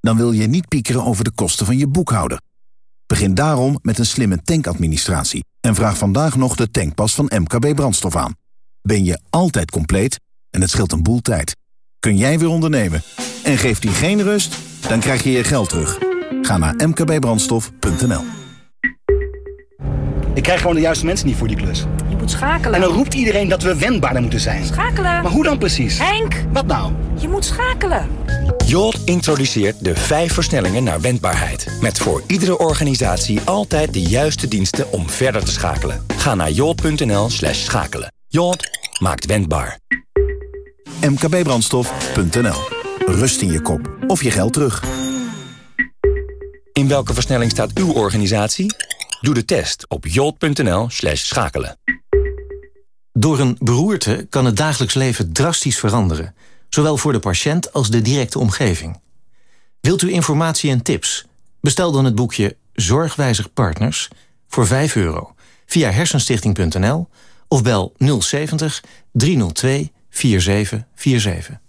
Speaker 13: Dan wil je niet piekeren over de kosten van je boekhouder. Begin daarom met een slimme tankadministratie en vraag vandaag nog de tankpas van MKB Brandstof aan. Ben je altijd compleet en het scheelt een boel tijd. Kun jij weer ondernemen? En geeft die geen rust? Dan krijg je je geld terug. Ga naar mkbbrandstof.nl
Speaker 44: Ik krijg gewoon de juiste mensen niet voor die klus.
Speaker 45: Je moet schakelen.
Speaker 44: En dan roept iedereen dat we wendbaarder moeten zijn.
Speaker 45: Schakelen.
Speaker 44: Maar hoe dan precies?
Speaker 45: Henk!
Speaker 44: Wat nou?
Speaker 45: Je moet schakelen.
Speaker 46: Jolt introduceert de vijf versnellingen naar wendbaarheid. Met voor iedere organisatie altijd de juiste diensten om verder te schakelen. Ga naar jolt.nl slash schakelen. Jolt maakt wendbaar.
Speaker 13: mkbbrandstof.nl Rust in je kop of je geld terug.
Speaker 46: In welke versnelling staat uw organisatie? Doe de test op jolt.nl slash schakelen.
Speaker 47: Door een beroerte kan het dagelijks leven drastisch veranderen. Zowel voor de patiënt als de directe omgeving. Wilt u informatie en tips? Bestel dan het boekje Zorgwijzig Partners voor 5 euro via hersenstichting.nl of bel 070 302 4747.